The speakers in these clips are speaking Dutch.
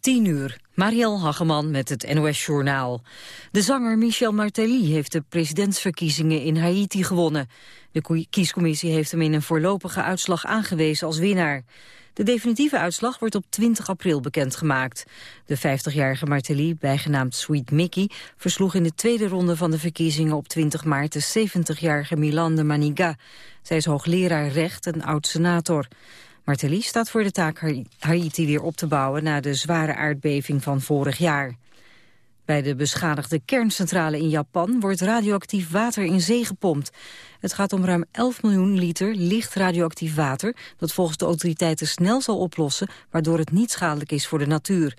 10 uur. Marielle Hageman met het NOS Journaal. De zanger Michel Martelly heeft de presidentsverkiezingen in Haiti gewonnen. De kiescommissie heeft hem in een voorlopige uitslag aangewezen als winnaar. De definitieve uitslag wordt op 20 april bekendgemaakt. De 50-jarige Martelly, bijgenaamd Sweet Mickey... versloeg in de tweede ronde van de verkiezingen op 20 maart... de 70-jarige Milan de Maniga. Zij is hoogleraar recht en oud-senator. Martelly staat voor de taak Haiti weer op te bouwen... na de zware aardbeving van vorig jaar. Bij de beschadigde kerncentrale in Japan wordt radioactief water in zee gepompt. Het gaat om ruim 11 miljoen liter licht radioactief water... dat volgens de autoriteiten snel zal oplossen... waardoor het niet schadelijk is voor de natuur.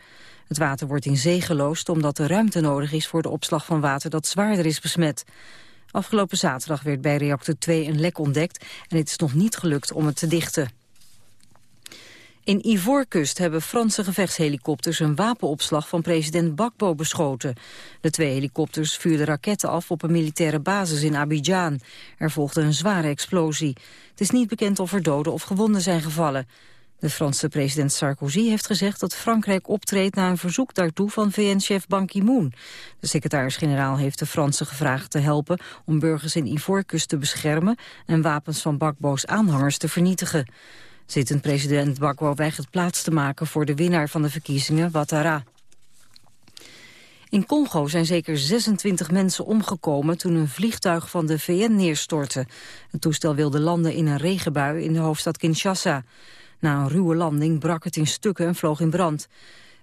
Het water wordt in zee geloosd omdat er ruimte nodig is... voor de opslag van water dat zwaarder is besmet. Afgelopen zaterdag werd bij reactor 2 een lek ontdekt... en het is nog niet gelukt om het te dichten. In Ivoorkust hebben Franse gevechtshelikopters een wapenopslag van president Bakbo beschoten. De twee helikopters vuurden raketten af op een militaire basis in Abidjan. Er volgde een zware explosie. Het is niet bekend of er doden of gewonden zijn gevallen. De Franse president Sarkozy heeft gezegd dat Frankrijk optreedt na een verzoek daartoe van VN-chef Ban Ki-moon. De secretaris-generaal heeft de Fransen gevraagd te helpen om burgers in Ivoorkust te beschermen en wapens van Bakbo's aanhangers te vernietigen. Zittend president Bakbo weigert plaats te maken voor de winnaar van de verkiezingen, Ouattara. In Congo zijn zeker 26 mensen omgekomen toen een vliegtuig van de VN neerstortte. Het toestel wilde landen in een regenbui in de hoofdstad Kinshasa. Na een ruwe landing brak het in stukken en vloog in brand.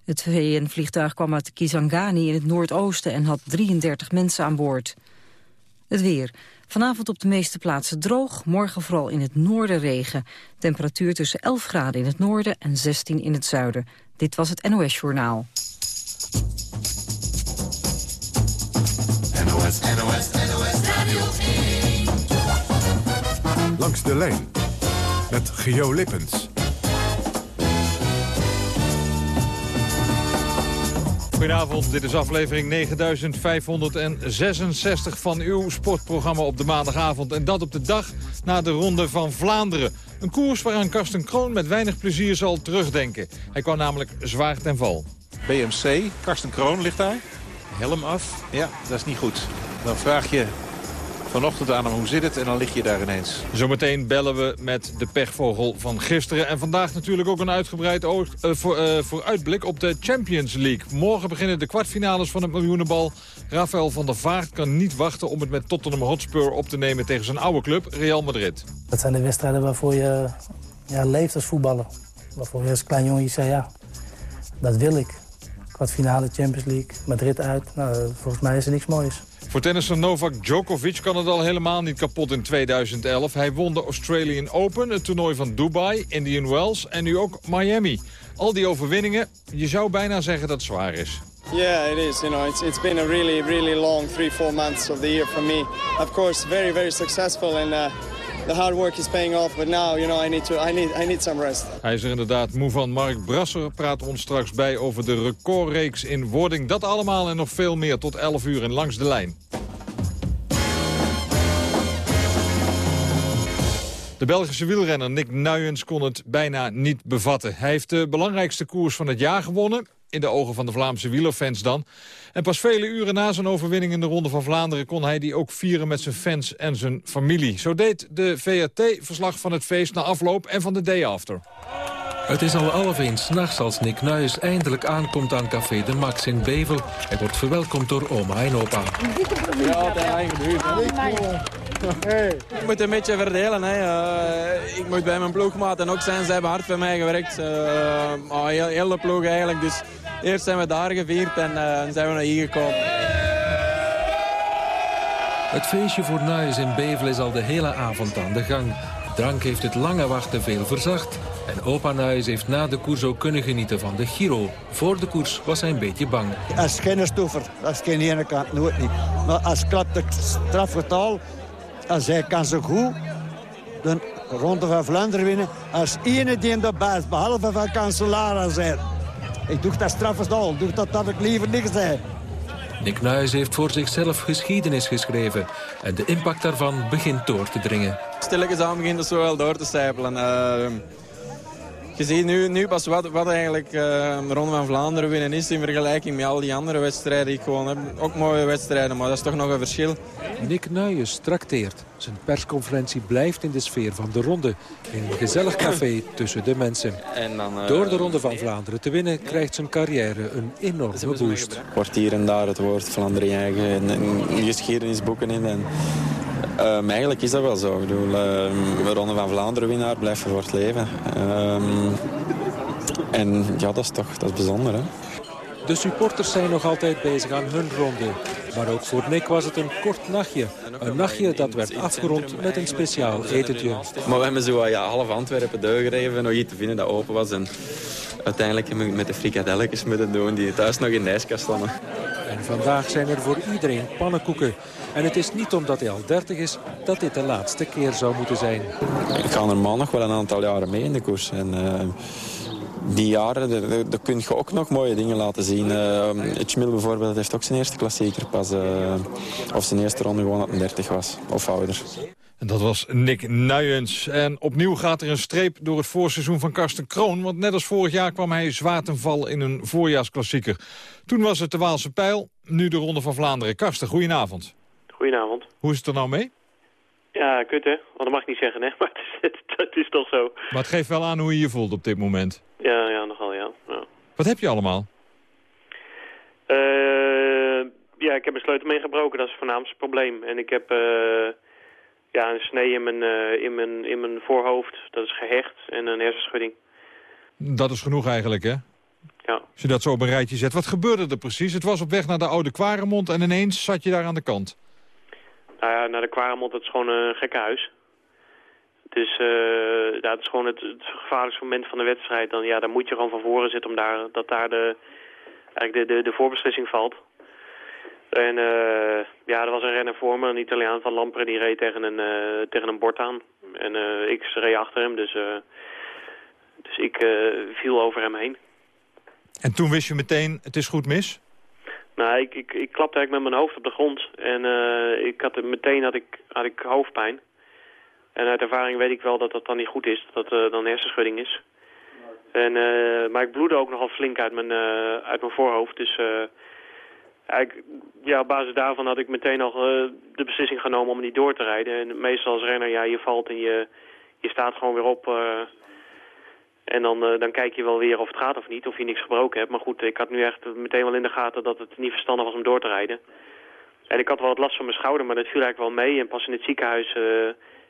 Het VN-vliegtuig kwam uit Kisangani in het noordoosten en had 33 mensen aan boord. Het weer. Vanavond op de meeste plaatsen droog, morgen vooral in het noorden regen. Temperatuur tussen 11 graden in het noorden en 16 in het zuiden. Dit was het NOS Journaal. NOS, NOS, NOS Radio 1. Langs de lijn met Geo Lippens. Goedenavond, dit is aflevering 9566 van uw sportprogramma op de maandagavond. En dat op de dag na de Ronde van Vlaanderen. Een koers waaraan Karsten Kroon met weinig plezier zal terugdenken. Hij kwam namelijk zwaar ten val. BMC, Karsten Kroon ligt daar. Helm af. Ja, dat is niet goed. Dan vraag je vanochtend aan hem hoe zit het en dan lig je daar ineens. Zometeen bellen we met de pechvogel van gisteren. En vandaag natuurlijk ook een uitgebreid oog, uh, voor, uh, vooruitblik op de Champions League. Morgen beginnen de kwartfinales van het miljoenenbal. Rafael van der Vaart kan niet wachten om het met Tottenham Hotspur op te nemen tegen zijn oude club Real Madrid. Dat zijn de wedstrijden waarvoor je ja, leeft als voetballer. Waarvoor je als klein jongen zei ja, dat wil ik. Kwartfinale Champions League, Madrid uit. Nou, volgens mij is er niks moois. Voor tennisser Novak Djokovic kan het al helemaal niet kapot in 2011. Hij won de Australian Open, het toernooi van Dubai, Indian Wells en nu ook Miami. Al die overwinningen, je zou bijna zeggen dat het zwaar is. Yeah, it is. You know, it's it's been a really, really long three, four months of the year for me. Of course, very, very successful and uh, the hard work is paying off. But now, you know, I need to, I need, I need some rest. Hij is er inderdaad moe van. Mark Brasser praat ons straks bij over de recordreeks in wording. Dat allemaal en nog veel meer tot 11 uur en langs de lijn. De Belgische wielrenner Nick Nuyens kon het bijna niet bevatten. Hij heeft de belangrijkste koers van het jaar gewonnen. In de ogen van de Vlaamse wielerfans dan. En pas vele uren na zijn overwinning in de Ronde van Vlaanderen... kon hij die ook vieren met zijn fans en zijn familie. Zo deed de VRT verslag van het feest na afloop en van de day after. Het is al half één s'nachts als Nick Nuyens eindelijk aankomt aan Café de Max in Bevel. Hij wordt verwelkomd door oma en opa. Ja, buurt. Ik moet een beetje verdelen. Hè. Uh, ik moet bij mijn ploegmaten ook zijn. Ze hebben hard voor mij gewerkt. Uh, heel, heel de ploeg eigenlijk. Dus eerst zijn we daar gevierd en uh, zijn we naar hier gekomen. Het feestje voor Nuyens in Bevel is al de hele avond aan de gang. Drank heeft het lange wachten veel verzacht. En opa Nuyens heeft na de koers ook kunnen genieten van de Giro. Voor de koers was hij een beetje bang. Als is geen stoever. Dat is geen ene kant, nooit niet. Maar als klapt de strafgetal, als hij kan zo goed de Ronde van Vlaanderen winnen... als ene die in de baas, behalve van Cancellara zijn. Ik doe dat strafgetal, doe dat dat ik liever niks zei. Nick Nuyens heeft voor zichzelf geschiedenis geschreven. En de impact daarvan begint door te dringen. Stilletjes aan begint het zo wel door te stijpelen. Uh, je ziet nu, nu pas wat, wat eigenlijk uh, Ronde van Vlaanderen winnen is... in vergelijking met al die andere wedstrijden die ik gewoon heb. Ook mooie wedstrijden, maar dat is toch nog een verschil. Nick Nuyens trakteert. Zijn persconferentie blijft in de sfeer van de ronde. In een gezellig café tussen de mensen. En dan, uh, Door de Ronde van Vlaanderen te winnen krijgt zijn carrière een enorme boost. Wordt hier en daar het woord Vlaanderen eigen en, en geschiedenisboeken in. En, um, eigenlijk is dat wel zo. Ik bedoel, um, Ronde van Vlaanderen winnaar blijft voor het leven. Um, en ja, dat is toch dat is bijzonder. Hè? De supporters zijn nog altijd bezig aan hun ronde. Maar ook voor Nick was het een kort nachtje. Een nachtje dat werd afgerond met een speciaal etentje. Maar we hebben zo ja, half Antwerpen doorgereden nog iets te vinden dat open was. En uiteindelijk hebben we met de frikadelletjes moeten doen die thuis nog in de ijskast stonden. En vandaag zijn er voor iedereen pannenkoeken. En het is niet omdat hij al 30 is dat dit de laatste keer zou moeten zijn. Ik ga normaal nog wel een aantal jaren mee in de koers. En, uh, die jaren, daar kun je ook nog mooie dingen laten zien. Uh, bijvoorbeeld heeft ook zijn eerste klassieker pas. Uh, of zijn eerste ronde gewoon dat hij 30 was. Of ouder. En dat was Nick Nuyens. En opnieuw gaat er een streep door het voorseizoen van Karsten Kroon. Want net als vorig jaar kwam hij zwaar ten val in een voorjaarsklassieker. Toen was het de Waalse Pijl, nu de Ronde van Vlaanderen. Karsten, goedenavond. Goedenavond. Hoe is het er nou mee? Ja, kut hè. Want dat mag ik niet zeggen, hè. Maar het is, het, is toch zo. Maar het geeft wel aan hoe je je voelt op dit moment. Ja, ja, nogal, ja. ja. Wat heb je allemaal? Uh, ja, ik heb mijn sleutel meegebroken. Dat is het voornaamste probleem. En ik heb... Uh, ja, een snee in mijn, uh, in, mijn, in mijn voorhoofd. Dat is gehecht. En een hersenschudding. Dat is genoeg eigenlijk, hè? Ja. Als je dat zo op een rijtje zet. Wat gebeurde er precies? Het was op weg naar de Oude Kwaremond en ineens zat je daar aan de kant. Nou ja, naar de Kwaremond, dat is gewoon een gekke huis. Dus uh, ja, het is gewoon het, het gevaarlijkste moment van de wedstrijd. Dan, ja, dan moet je gewoon van voren zitten om daar, dat daar de, eigenlijk de, de, de voorbeslissing valt. En uh, ja, er was een renner voor me, een Italiaan van Lampre, die reed tegen een, uh, tegen een bord aan. En ik reed achter hem, dus, dus ik viel over hem heen. En toen wist je meteen, het is goed mis? Nou, ik, ik, ik klapte eigenlijk met mijn hoofd op de grond. En ik had, meteen had ik, had ik hoofdpijn. En uit ervaring weet ik wel dat dat dan niet goed is, dat dat dan een hersenschudding is. En, maar ik bloedde ook nogal flink uit mijn, uit mijn voorhoofd, dus... Eigenlijk, ja, op basis daarvan had ik meteen al de beslissing genomen om niet door te rijden. En meestal als renner, ja, je valt en je, je staat gewoon weer op. En dan, dan kijk je wel weer of het gaat of niet, of je niks gebroken hebt. Maar goed, ik had nu echt meteen wel in de gaten dat het niet verstandig was om door te rijden. En ik had wel wat last van mijn schouder, maar dat viel eigenlijk wel mee. En pas in het ziekenhuis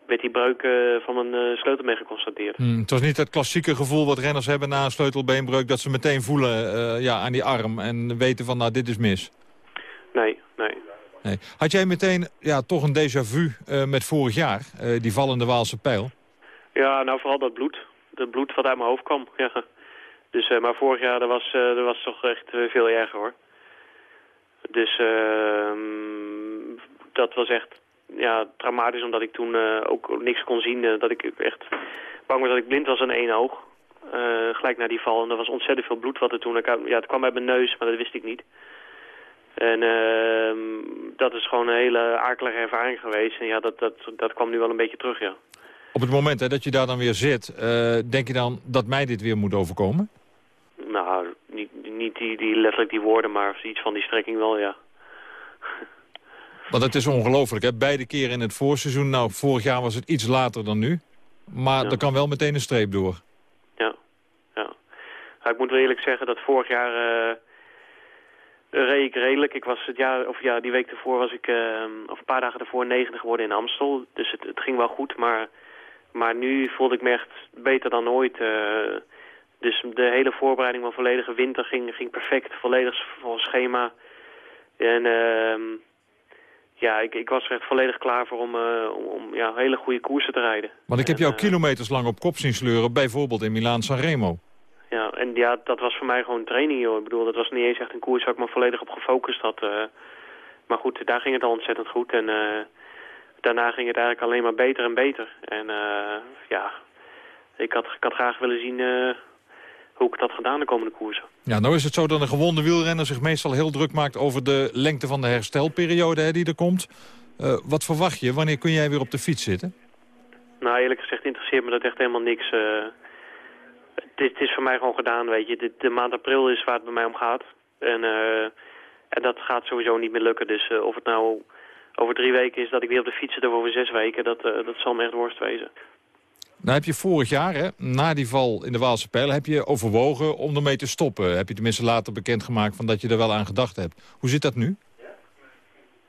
werd die breuk van mijn sleutel mee geconstateerd. Hmm, het was niet het klassieke gevoel wat renners hebben na een sleutelbeenbreuk... dat ze meteen voelen ja, aan die arm en weten van, nou, dit is mis. Nee, nee. nee. Had jij meteen ja, toch een déjà vu uh, met vorig jaar, uh, die vallende Waalse pijl? Ja, nou vooral dat bloed. Dat bloed wat uit mijn hoofd kwam. Ja. Dus, uh, maar vorig jaar was, dat was toch echt veel erger hoor. Dus ehm, dat was echt ja, traumatisch omdat ik toen ook niks kon zien. dat ik echt bang was dat ik blind was aan één oog. gelijk na die val. En er was ontzettend veel bloed wat er toen... Ja, het kwam uit mijn neus, maar dat wist ik niet. En uh, dat is gewoon een hele akelige ervaring geweest. En ja, dat, dat, dat kwam nu wel een beetje terug, ja. Op het moment hè, dat je daar dan weer zit, uh, denk je dan dat mij dit weer moet overkomen? Nou, niet, niet die, die, letterlijk die woorden, maar iets van die strekking wel, ja. Want het is ongelooflijk, hè? Beide keren in het voorseizoen. Nou, vorig jaar was het iets later dan nu. Maar ja. er kan wel meteen een streep door. Ja, ja. Nou, ik moet wel eerlijk zeggen dat vorig jaar... Uh, reed ik redelijk. Ik was het jaar, of ja, die week ervoor was ik, uh, of een paar dagen ervoor, negende geworden in Amstel. Dus het, het, ging wel goed, maar, maar nu voelde ik me echt beter dan ooit. Uh, dus de hele voorbereiding van volledige winter ging, ging perfect, volledig volgens schema. En uh, ja, ik, ik was er echt volledig klaar voor om, uh, om, om, ja, hele goede koersen te rijden. Want ik heb jou kilometers lang op kop zien sleuren, bijvoorbeeld in Milaan-San Remo. Ja, en ja, dat was voor mij gewoon training, joh. Ik bedoel, dat was niet eens echt een koers waar ik me volledig op gefocust had. Uh, maar goed, daar ging het al ontzettend goed. En uh, daarna ging het eigenlijk alleen maar beter en beter. En ja, ik had, ik had graag willen zien hoe ik had gedaan de komende koersen. Ja, nou is het zo dat een gewonde wielrenner zich meestal heel druk maakt... over de lengte van de herstelperiode hè, die er komt. wat verwacht je? Wanneer kun jij weer op de fiets zitten? Nou, eerlijk gezegd interesseert me dat echt helemaal niks... het, het is voor mij gewoon gedaan, weet je. De, de maand april is waar het bij mij om gaat. En, uh, en dat gaat sowieso niet meer lukken. Dus uh, of het nou over drie weken is dat ik weer op de fiets zit of over zes weken, dat, uh, dat zal me echt worst wezen. Nou heb je vorig jaar, hè, na die val in de Waalse Pijl, heb je overwogen om ermee te stoppen. Heb je tenminste later bekendgemaakt van dat je er wel aan gedacht hebt. Hoe zit dat nu?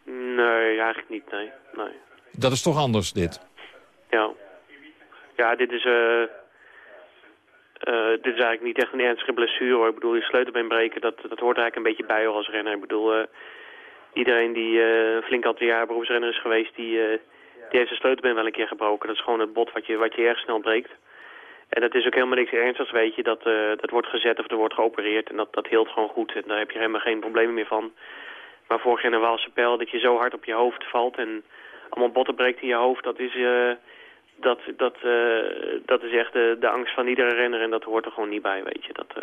Nee, eigenlijk niet, nee. nee. Dat is toch anders, dit? Ja. Ja, dit is... Uh, uh, dit is eigenlijk niet echt een ernstige blessure hoor. Ik bedoel, je sleutelbeen breken, dat, dat hoort er eigenlijk een beetje bij hoor, als renner. Ik bedoel, uh, iedereen die uh, flink aantal jaar beroepsrenner is geweest, die, die heeft zijn sleutelbeen wel een keer gebroken. Dat is gewoon het bot wat je, wat je erg snel breekt. En dat is ook helemaal niks ernstigs, weet je. Dat, dat wordt gezet of er wordt geopereerd en dat, dat heelt gewoon goed. En daar heb je helemaal geen problemen meer van. Maar vorig jaar in Waalse dat je zo hard op je hoofd valt en allemaal botten breekt in je hoofd, dat is dat, dat, uh, dat is echt de, de angst van iedere renner en dat hoort er gewoon niet bij, weet je. Dat,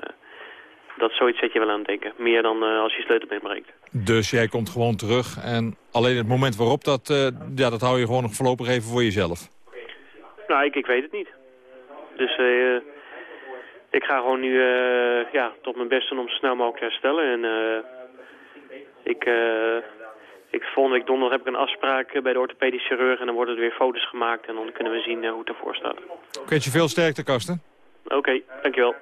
dat zoiets zet je wel aan het denken. Meer dan uh, als je sleutelbeen breekt. Dus jij komt gewoon terug en alleen het moment waarop dat, ja, dat hou je gewoon nog voorlopig even voor jezelf? Nou, ik, ik weet het niet. Dus ik ga gewoon nu ja, tot mijn best doen om zo snel mogelijk te herstellen. En ik ik, volgende week donderdag heb ik een afspraak eh, bij de orthopedisch chirurg... en dan worden er weer foto's gemaakt en dan kunnen we zien hoe het ervoor staat. Ik wens je veel sterkte, Karsten. Oké, okay, dankjewel.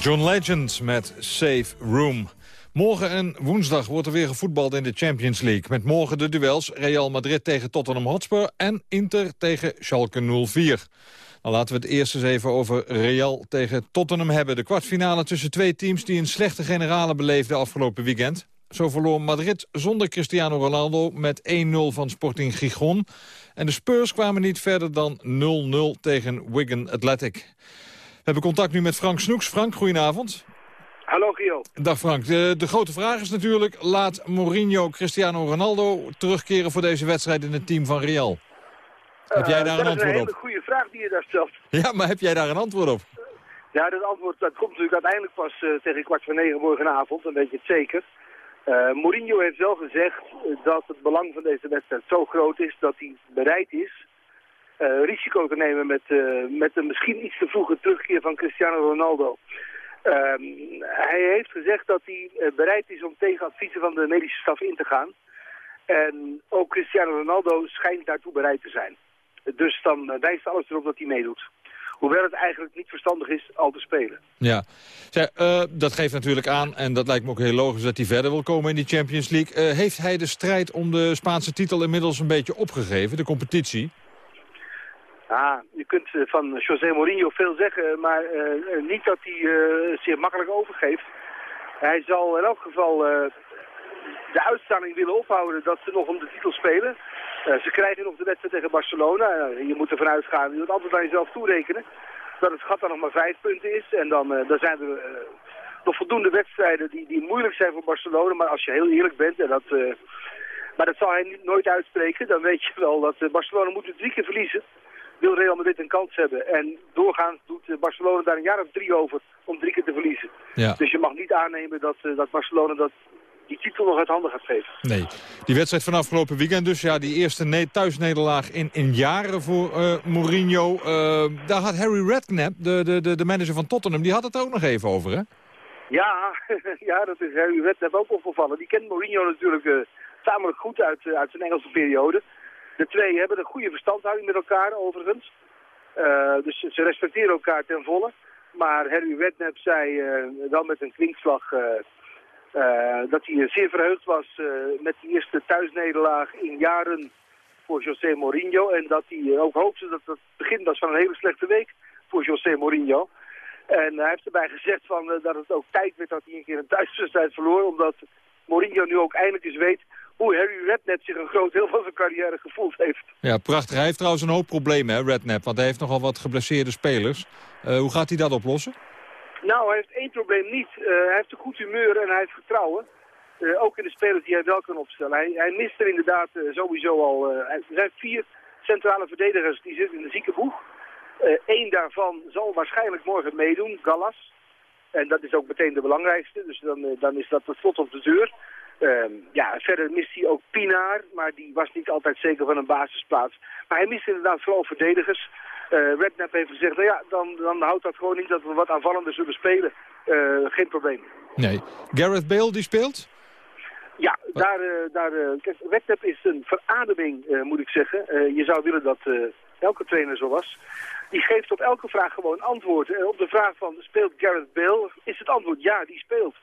John Legend met Safe Room. Morgen en woensdag wordt er weer gevoetbald in de Champions League. Met morgen de duels Real Madrid tegen Tottenham Hotspur... en Inter tegen Schalke 04. Dan laten we het eerst eens even over Real tegen Tottenham hebben. De kwartfinale tussen twee teams die een slechte generale beleefden afgelopen weekend. Zo verloor Madrid zonder Cristiano Ronaldo met 1-0 van Sporting Gijon. En de Spurs kwamen niet verder dan 0-0 tegen Wigan Athletic. We hebben contact nu met Frank Snoeks. Frank, goedenavond. Hallo Gio. Dag Frank. De, de grote vraag is natuurlijk... laat Mourinho Cristiano Ronaldo terugkeren voor deze wedstrijd in het team van Real? Heb jij Eh, daar een dat is een antwoord hele op? goede vraag die je daar stelt. Ja, maar heb jij daar een antwoord op? Ja, dat antwoord dat komt natuurlijk uiteindelijk pas eh, tegen kwart voor negen morgenavond, dan weet je het zeker. Eh, Mourinho heeft wel gezegd eh, dat het belang van deze wedstrijd zo groot is dat hij bereid is eh, risico te nemen met, eh, met een misschien iets te vroege terugkeer van Cristiano Ronaldo. Ehm, hij heeft gezegd dat hij eh, bereid is om tegen adviezen van de medische staf in te gaan. En ook Cristiano Ronaldo schijnt daartoe bereid te zijn. Dus dan eh, wijst alles erop dat hij meedoet. Hoewel het eigenlijk niet verstandig is al te spelen. Ja, eh, dat geeft natuurlijk aan, en dat lijkt me ook heel logisch dat hij verder wil komen in die Champions League. Eh, heeft hij de strijd om de Spaanse titel inmiddels een beetje opgegeven, de competitie? Ah, je kunt eh, van José Mourinho veel zeggen, maar eh, eh, niet dat hij eh, zich makkelijk overgeeft. Hij zal in elk geval de uitstraling willen ophouden dat ze nog om de titel spelen. Ze krijgen nog de wedstrijd tegen Barcelona. Je moet ervan uitgaan, je moet altijd aan jezelf toerekenen, dat het gat dan nog maar vijf punten is. En dan, dan zijn er nog voldoende wedstrijden die, die moeilijk zijn voor Barcelona. Maar als je heel eerlijk bent, en dat, maar dat zal hij nooit uitspreken, dan weet je wel dat Barcelona moet er drie keer verliezen wil Real Madrid een kans hebben. En doorgaans doet eh, Barcelona daar een jaar of drie over om drie keer te verliezen. Ja. Dus je mag niet aannemen dat, eh, dat Barcelona dat, die titel nog uit handen gaat geven. Nee. Die wedstrijd van afgelopen weekend dus, ja, die eerste ne thuisnederlaag in, in jaren voor eh, Mourinho. Daar had Harry Redknapp, de, de, de, de manager van Tottenham, die had het ook nog even over, hè? Ja, ja dat is Harry Redknapp ook opgevallen. Die kent Mourinho natuurlijk tamelijk goed uit, uit zijn Engelse periode. De twee hebben een goede verstandhouding met elkaar overigens. Eh, dus ze- respecteren elkaar ten volle. Maar Harry Redknapp zei eh, wel met een klinkslag eh, eh, dat hij zeer verheugd was eh, met die eerste thuisnederlaag in jaren voor José Mourinho. En dat hij ook hoopte dat het begin was van een hele slechte week voor José Mourinho. En hij heeft erbij gezegd van, eh, dat het ook tijd werd dat hij een keer een thuiswedstrijd verloor. Omdat Mourinho nu ook eindelijk eens weet hoe Harry Redknapp zich een groot deel van zijn carrière gevoeld heeft. Ja, prachtig. Hij heeft trouwens een hoop problemen, hè, Redknapp. Want hij heeft nogal wat geblesseerde spelers. Eh, hoe gaat hij dat oplossen? Nou, hij heeft één probleem niet. Eh, hij heeft een goed humeur en hij heeft vertrouwen. Eh, ook in de spelers die hij wel kan opstellen. Hij, hij mist er inderdaad sowieso al... er zijn vier centrale verdedigers die zitten in de ziekenboeg. Eén daarvan zal waarschijnlijk morgen meedoen, Gallas. En dat is ook meteen de belangrijkste. Dus dan, dan is dat het slot op de deur. Ehm, ja, verder mist hij ook Pinaar, maar die was niet altijd zeker van een basisplaats. Maar hij mist inderdaad vooral verdedigers. Redknapp heeft gezegd, nou ja, dan, dan houdt dat gewoon niet dat we wat aanvallender zullen spelen. Eh, geen probleem. Nee. Gareth Bale, die speelt? Ja, daar, eh, daar, eh, kijk, Redknapp is een verademing, moet ik zeggen. Je zou willen dat elke trainer zo was. Die geeft op elke vraag gewoon antwoord. Op de vraag van, speelt Gareth Bale, is het antwoord ja, die speelt.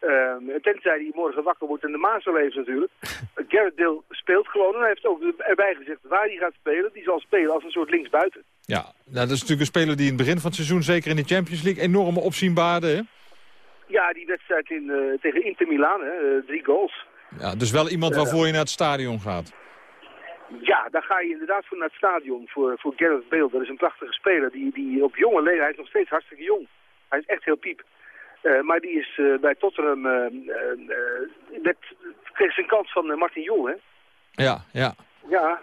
Ehm, tenzij hij morgen wakker wordt en de mazel heeft natuurlijk. Eh, Gareth Bale speelt gewoon en hij heeft ook erbij gezegd waar hij gaat spelen. Die zal spelen als een soort linksbuiten. Ja, nou, dat is natuurlijk een speler die in het begin van het seizoen, zeker in de Champions League, enorme opzienbaarde. Hè? Ja, die wedstrijd in, eh, tegen Inter Milan, hè, eh, drie goals. Ja, dus wel iemand waarvoor je naar het stadion gaat. Ja, daar ga je inderdaad voor naar het stadion, voor, voor Gareth Bale. Dat is een prachtige speler, die, die op jonge leeftijd, hij is nog steeds hartstikke jong. Hij is echt heel piep. Eh, maar die is eh, bij Tottenham, eh, eh, kreeg zijn kans van Martin Jol, hè? Ja, ja. Ja,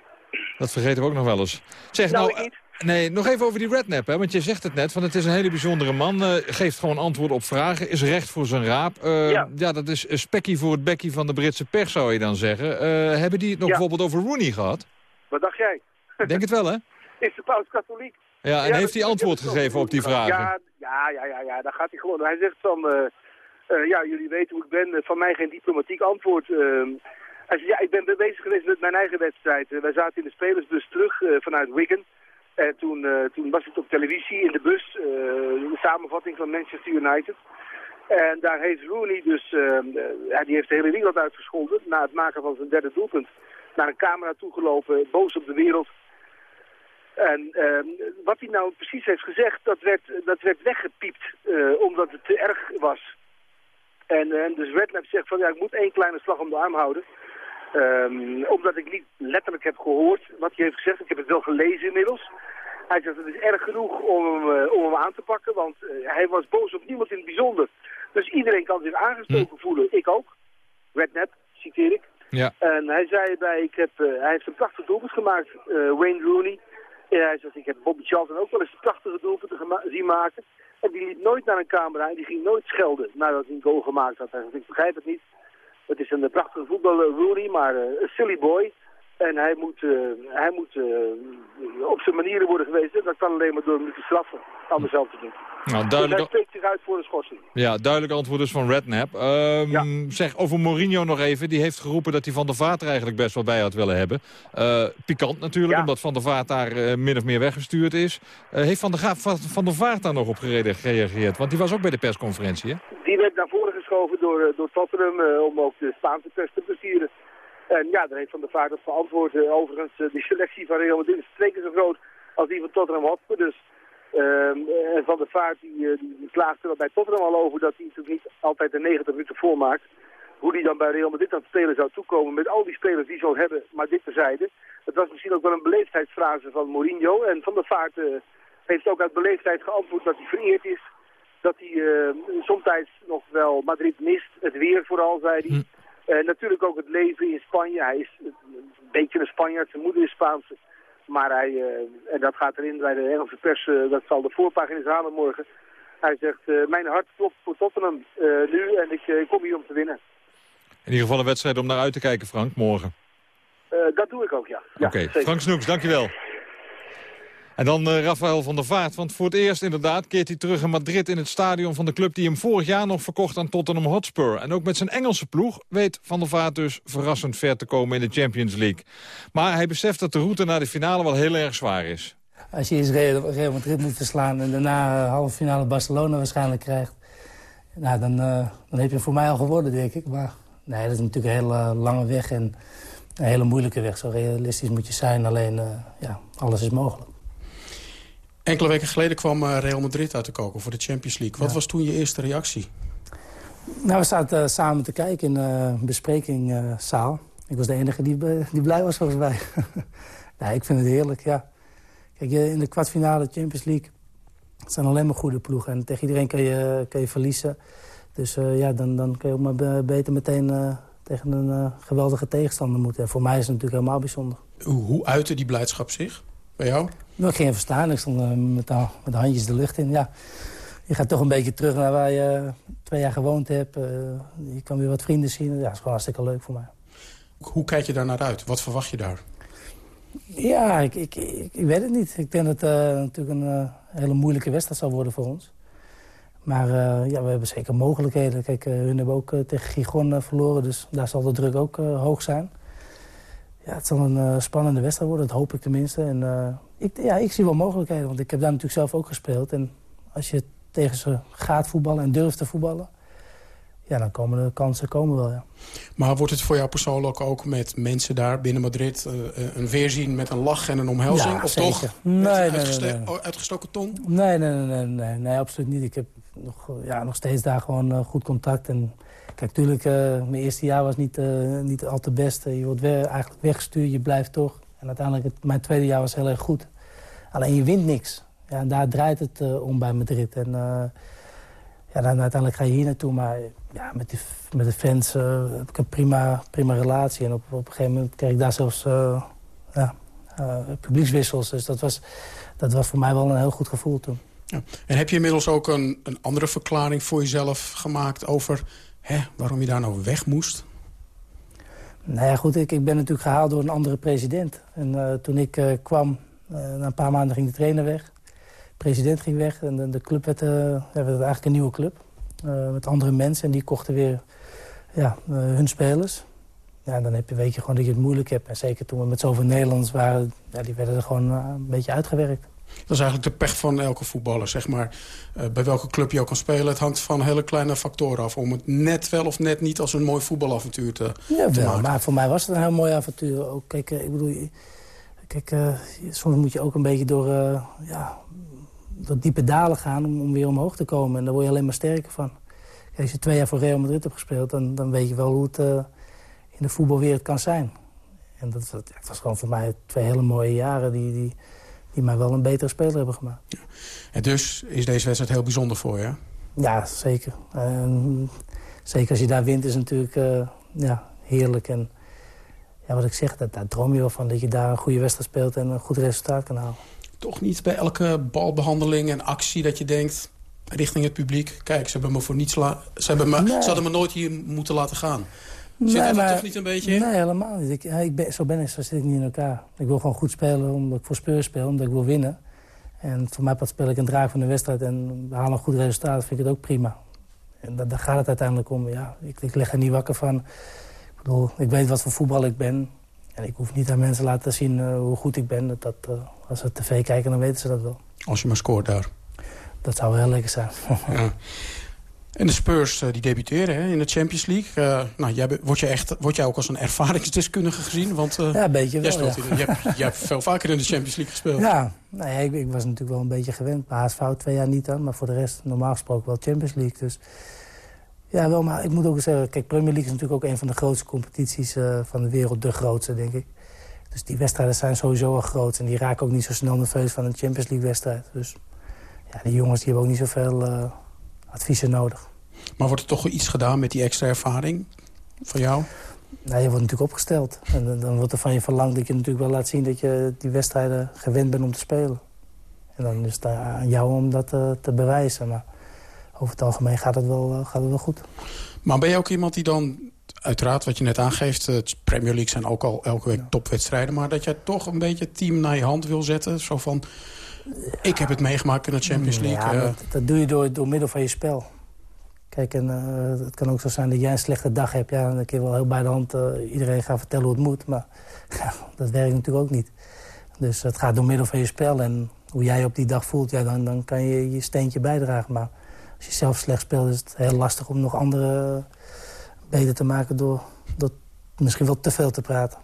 Dat vergeten we ook nog wel eens. Zeg Nou, nou, nee, nog even over die Redknapp, hè, want je zegt het net, van het is een hele bijzondere man. geeft gewoon antwoord op vragen, is recht voor zijn raap. Ja. ja. dat is een spekkie voor het bekkie van de Britse pers, zou je dan zeggen. Hebben die het nog Ja. bijvoorbeeld over Rooney gehad? wat dacht jij? Denk het wel, hè? Is de paus katholiek? Ja, en Ja, heeft hij antwoord gegeven op die vragen? Ja, ja, ja, ja, ja, daar gaat hij gewoon. Hij zegt van, eh, eh, ja, jullie weten hoe ik ben, eh, van mij geen diplomatiek antwoord. Ehm, hij zegt, ja, ik ben bezig geweest met mijn eigen wedstrijd. Wij zaten in de spelersbus terug vanuit Wigan. En toen, toen was het op televisie in de bus, de samenvatting van Manchester United. En daar heeft Rooney dus, eh, ja, die heeft de hele wereld uitgescholden na het maken van zijn derde doelpunt. Naar een camera toegelopen, boos op de wereld. En ehm, wat hij nou precies heeft gezegd, dat werd, dat werd weggepiept, eh, omdat het te erg was. En, en dus Redknapp zegt van, ja, ik moet één kleine slag om de arm houden. Ehm, omdat ik niet letterlijk heb gehoord wat hij heeft gezegd. Ik heb het wel gelezen inmiddels. Hij zegt, het is erg genoeg om hem, eh, om hem aan te pakken, want hij was boos op niemand in het bijzonder. Dus iedereen kan zich aangestoken voelen, ik ook. Redknapp, citeer ik. Ja. En hij zei bij, ik heb, hij heeft een prachtig doelpunt gemaakt, Wayne Rooney. En hij zegt, ik heb Bobby Charlton ook wel eens prachtige doelpunten zien maken. En die liep nooit naar een camera en die ging nooit schelden nadat hij een goal gemaakt had. Hij zegt, ik begrijp het niet. Het is een prachtige voetballer, Rooney, maar eh, een silly boy. En hij moet, eh, hij moet eh, op zijn manieren worden gewezen. Dat kan alleen maar door hem te straffen. Anders zelf te doen. Nou, Dus duidelijk, hij spreekt zich uit voor de schorsing. ja, duidelijk antwoord dus van Redknapp. Ehm, Zeg, over Mourinho nog even. Die heeft geroepen dat hij Van der Vaart er eigenlijk best wel bij had willen hebben. Eh, pikant natuurlijk, omdat Van der Vaart daar eh, min of meer weggestuurd is. Eh, heeft Van der, van, der Vaart daar nog op gereageerd? Want die was ook bij de persconferentie, hè? Die werd naar voren geschoven door, door Tottenham om ook de Spaanse pers te plezieren. En ja, daar heeft Van der Vaart op geantwoord. Overigens, die selectie van Real Madrid is twee keer zo groot als die van Tottenham Hotspur. Dus en Van der Vaart die, eh, die, klaagt er bij Tottenham al over dat hij natuurlijk niet altijd de 90 minuten volmaakt. Hoe die dan bij Real Madrid aan het spelen zou toekomen met al die spelers die zo hebben, maar dit terzijde. Het was misschien ook wel een beleefdheidsfrase van Mourinho. En Van der Vaart eh, heeft ook uit beleefdheid geantwoord dat hij vereerd is dat hij uh, somtijds nog wel Madrid mist. Het weer vooral, zei hij. Eh, natuurlijk ook het leven in Spanje. Hij is een beetje een Spanjaard, zijn moeder is Spaanse. Maar hij, eh, en dat gaat erin bij de Engelse pers, eh, dat zal de voorpagina halen morgen. Hij zegt, eh, mijn hart klopt voor Tottenham nu en ik, ik kom hier om te winnen. In ieder geval een wedstrijd om naar uit te kijken, Frank, morgen. Dat doe ik ook, ja. Oké. Frank Snoeks, dankjewel. En dan eh Rafael van der Vaart, want voor het eerst inderdaad keert hij terug in Madrid in het stadion van de club die hem vorig jaar nog verkocht aan Tottenham Hotspur. En ook met zijn Engelse ploeg weet van der Vaart dus verrassend ver te komen in de Champions League. Maar hij beseft dat de route naar de finale wel heel erg zwaar is. Als je eerst Real Madrid moet verslaan en daarna eh, halve finale Barcelona waarschijnlijk krijgt... Nou, dan, eh, dan heb je voor mij al geworden, denk ik. Maar nee, dat is natuurlijk een hele lange weg en een hele moeilijke weg. Zo realistisch moet je zijn, alleen ja, alles is mogelijk. Enkele weken geleden kwam eh, Real Madrid uit de koken voor de Champions League. Wat Ja. was toen je eerste reactie? Nou, we zaten eh, samen te kijken in een besprekingzaal. ik was de enige die, die blij was, volgens mij. nee, ik vind het heerlijk, ja. Kijk, in de kwartfinale Champions League... het zijn alleen maar goede ploegen. En tegen iedereen kan je, je verliezen. Dus eh, ja, dan, dan kun je ook maar be- beter meteen eh, tegen een eh, geweldige tegenstander moeten. En voor mij is het natuurlijk helemaal bijzonder. Hoe, hoe uitte die blijdschap zich bij jou? Nou, ik ging even staan. Ik stond eh, met, de, met de handjes de lucht in. Ja, je gaat toch een beetje terug naar waar je eh, twee jaar gewoond hebt. Eh, je kan weer wat vrienden zien. Ja, dat is gewoon hartstikke leuk voor mij. Hoe kijk je daar naar uit? Wat verwacht je daar? Ja, ik, ik, ik, ik weet het niet. Ik denk dat het natuurlijk een hele moeilijke wedstrijd zal worden voor ons. Maar ja, we hebben zeker mogelijkheden. Kijk, hun hebben ook tegen Gijon eh, verloren, dus daar zal de druk ook hoog zijn. Ja, het zal een spannende wedstrijd worden, dat hoop ik tenminste. En, ik, ja, ik zie wel mogelijkheden, want ik heb daar natuurlijk zelf ook gespeeld. En als je tegen ze gaat voetballen en durft te voetballen... ja, dan komen de kansen komen wel, ja. Maar wordt het voor jou persoonlijk ook met mensen daar binnen Madrid... eh, een weerzien met een lach en een omhelzing? Ja, of zeker. toch Nee, nee, nee, uitgeste- nee. oh, uitgestoken tong? Nee, nee, nee, nee, nee, nee, absoluut niet. Ik heb nog, ja, nog steeds daar gewoon eh, goed contact. En kijk, natuurlijk, mijn eerste jaar was niet, niet al te best. Eh, je wordt weer, eigenlijk weggestuurd, je blijft toch. En uiteindelijk, mijn tweede jaar was heel erg goed. Alleen je wint niks. Ja, en daar draait het eh, om bij Madrid. En eh, ja, dan uiteindelijk ga je hier naartoe. Maar ja, met, met de fans eh, heb ik een prima, prima relatie. En op, op een gegeven moment kreeg ik daar zelfs ja, publiekswissels. Dus dat was, dat was voor mij wel een heel goed gevoel toen. Ja. En heb je inmiddels ook een, een andere verklaring voor jezelf gemaakt... over hè, waarom je daar nou weg moest? Nou ja, goed, ik, ik ben natuurlijk gehaald door een andere president. En eh, toen ik eh, kwam, eh, na een paar maanden ging de trainer weg. De president ging weg en de, de club werd, werd eigenlijk een nieuwe club. met andere mensen en die kochten weer ja, hun spelers. ja, dan heb je, weet je gewoon dat je het moeilijk hebt. En zeker toen we met zoveel Nederlands waren, ja, die werden er gewoon een beetje uitgewerkt. Dat is eigenlijk de pech van elke voetballer, zeg maar. Eh, bij welke club je ook kan spelen, het hangt van hele kleine factoren af... om het net wel of net niet als een mooi voetbalavontuur te, Ja, te wel, maken. maar voor mij was het een heel mooi avontuur. Ook, kijk, eh, ik bedoel, kijk, eh, soms moet je ook een beetje door, ja, door diepe dalen gaan om, om weer omhoog te komen. En daar word je alleen maar sterker van. Kijk, als je twee jaar voor Real Madrid hebt gespeeld, dan, dan weet je wel hoe het in de voetbalwereld kan zijn. En dat, was gewoon voor mij twee hele mooie jaren die, die, die mij wel een betere speler hebben gemaakt. En dus is deze wedstrijd heel bijzonder voor je? Ja, zeker. En zeker als je daar wint is het natuurlijk eh, ja, heerlijk. En ja, wat ik zeg, dat, daar droom je wel van. Dat je daar een goede wedstrijd speelt en een goed resultaat kan halen. Toch niet bij elke balbehandeling en actie dat je denkt... richting het publiek, kijk, ze hebben me voor niets... Ze, hebben me, Nee. ze hadden me nooit hier moeten laten gaan. Zit Nee, dat er maar- toch niet een beetje in? Nee, helemaal niet. Ik, ja, ik ben, zo ben ik, zo zit ik niet in elkaar. Ik wil gewoon goed spelen omdat ik voor Spurs speel, omdat ik wil winnen. En voor mij part speel ik een draai van de wedstrijd en we halen een goed resultaat, vind ik het ook prima. En da- daar gaat het uiteindelijk om. Ja, ik, ik leg er niet wakker van. Ik bedoel, ik weet wat voor voetbal ik ben. En ik hoef niet aan mensen te laten zien eh, hoe goed ik ben. Dat, dat, eh, als ze tv kijken, dan weten ze dat wel. Als je maar scoort daar. Dat zou wel heel lekker zijn. Ja. En de Spurs eh, die debuteren hè, in de Champions League. Eh, nou, jij, word, je echt, word jij ook als een ervaringsdeskundige gezien? Want eh, Ja, een beetje jij, wel, ja. in- jij, hebt, jij hebt veel vaker in de Champions League gespeeld. Ja, nou ja, ik, ik was natuurlijk wel een beetje gewend. Bij HSV twee jaar niet dan, maar voor de rest normaal gesproken wel Champions League. Dus ja, wel, maar ik moet ook zeggen, kijk, Premier League is natuurlijk ook een van de grootste competities van de wereld. De grootste, denk ik. Dus die wedstrijden zijn sowieso al groot. En die raken ook niet zo snel nerveus van een Champions League wedstrijd. Dus ja, die jongens die hebben ook niet zoveel adviezen nodig. Maar wordt er toch wel iets gedaan met die extra ervaring van jou? Nou, je wordt natuurlijk opgesteld. En dan- wordt er van je verlangd dat je natuurlijk wel laat zien... dat je die wedstrijden gewend bent om te spelen. En dan is het aan jou om dat eh, te bewijzen. Maar over het algemeen gaat het wel, eh, gaat het wel goed. Maar ben je ook iemand die dan, uiteraard wat je net aangeeft... het Premier League zijn ook al elke week topwedstrijden... maar dat jij toch een beetje het team naar je hand wil zetten? Zo van, ik heb het meegemaakt in de Champions League. Ja, eh, dat, dat doe je door, door middel van je spel. Kijk, en eh, het kan ook zo zijn dat jij een slechte dag hebt. Ja, dan kun je wel heel bij de hand eh, iedereen gaan vertellen hoe het moet. Maar ja, dat werkt natuurlijk ook niet. Dus het gaat door middel van je spel. En hoe jij je op die dag voelt, ja, dan, dan kan je je steentje bijdragen. Maar als je zelf slecht speelt, is het heel lastig om nog anderen beter te maken... door, door misschien wel te veel te praten.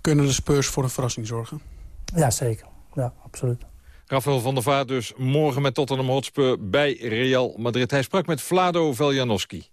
kunnen de Spurs voor een verrassing zorgen? Ja, zeker. Ja, absoluut. Rafael van der Vaart dus morgen met Tottenham Hotspur bij Real Madrid. Hij sprak met Vlado Veljanowski.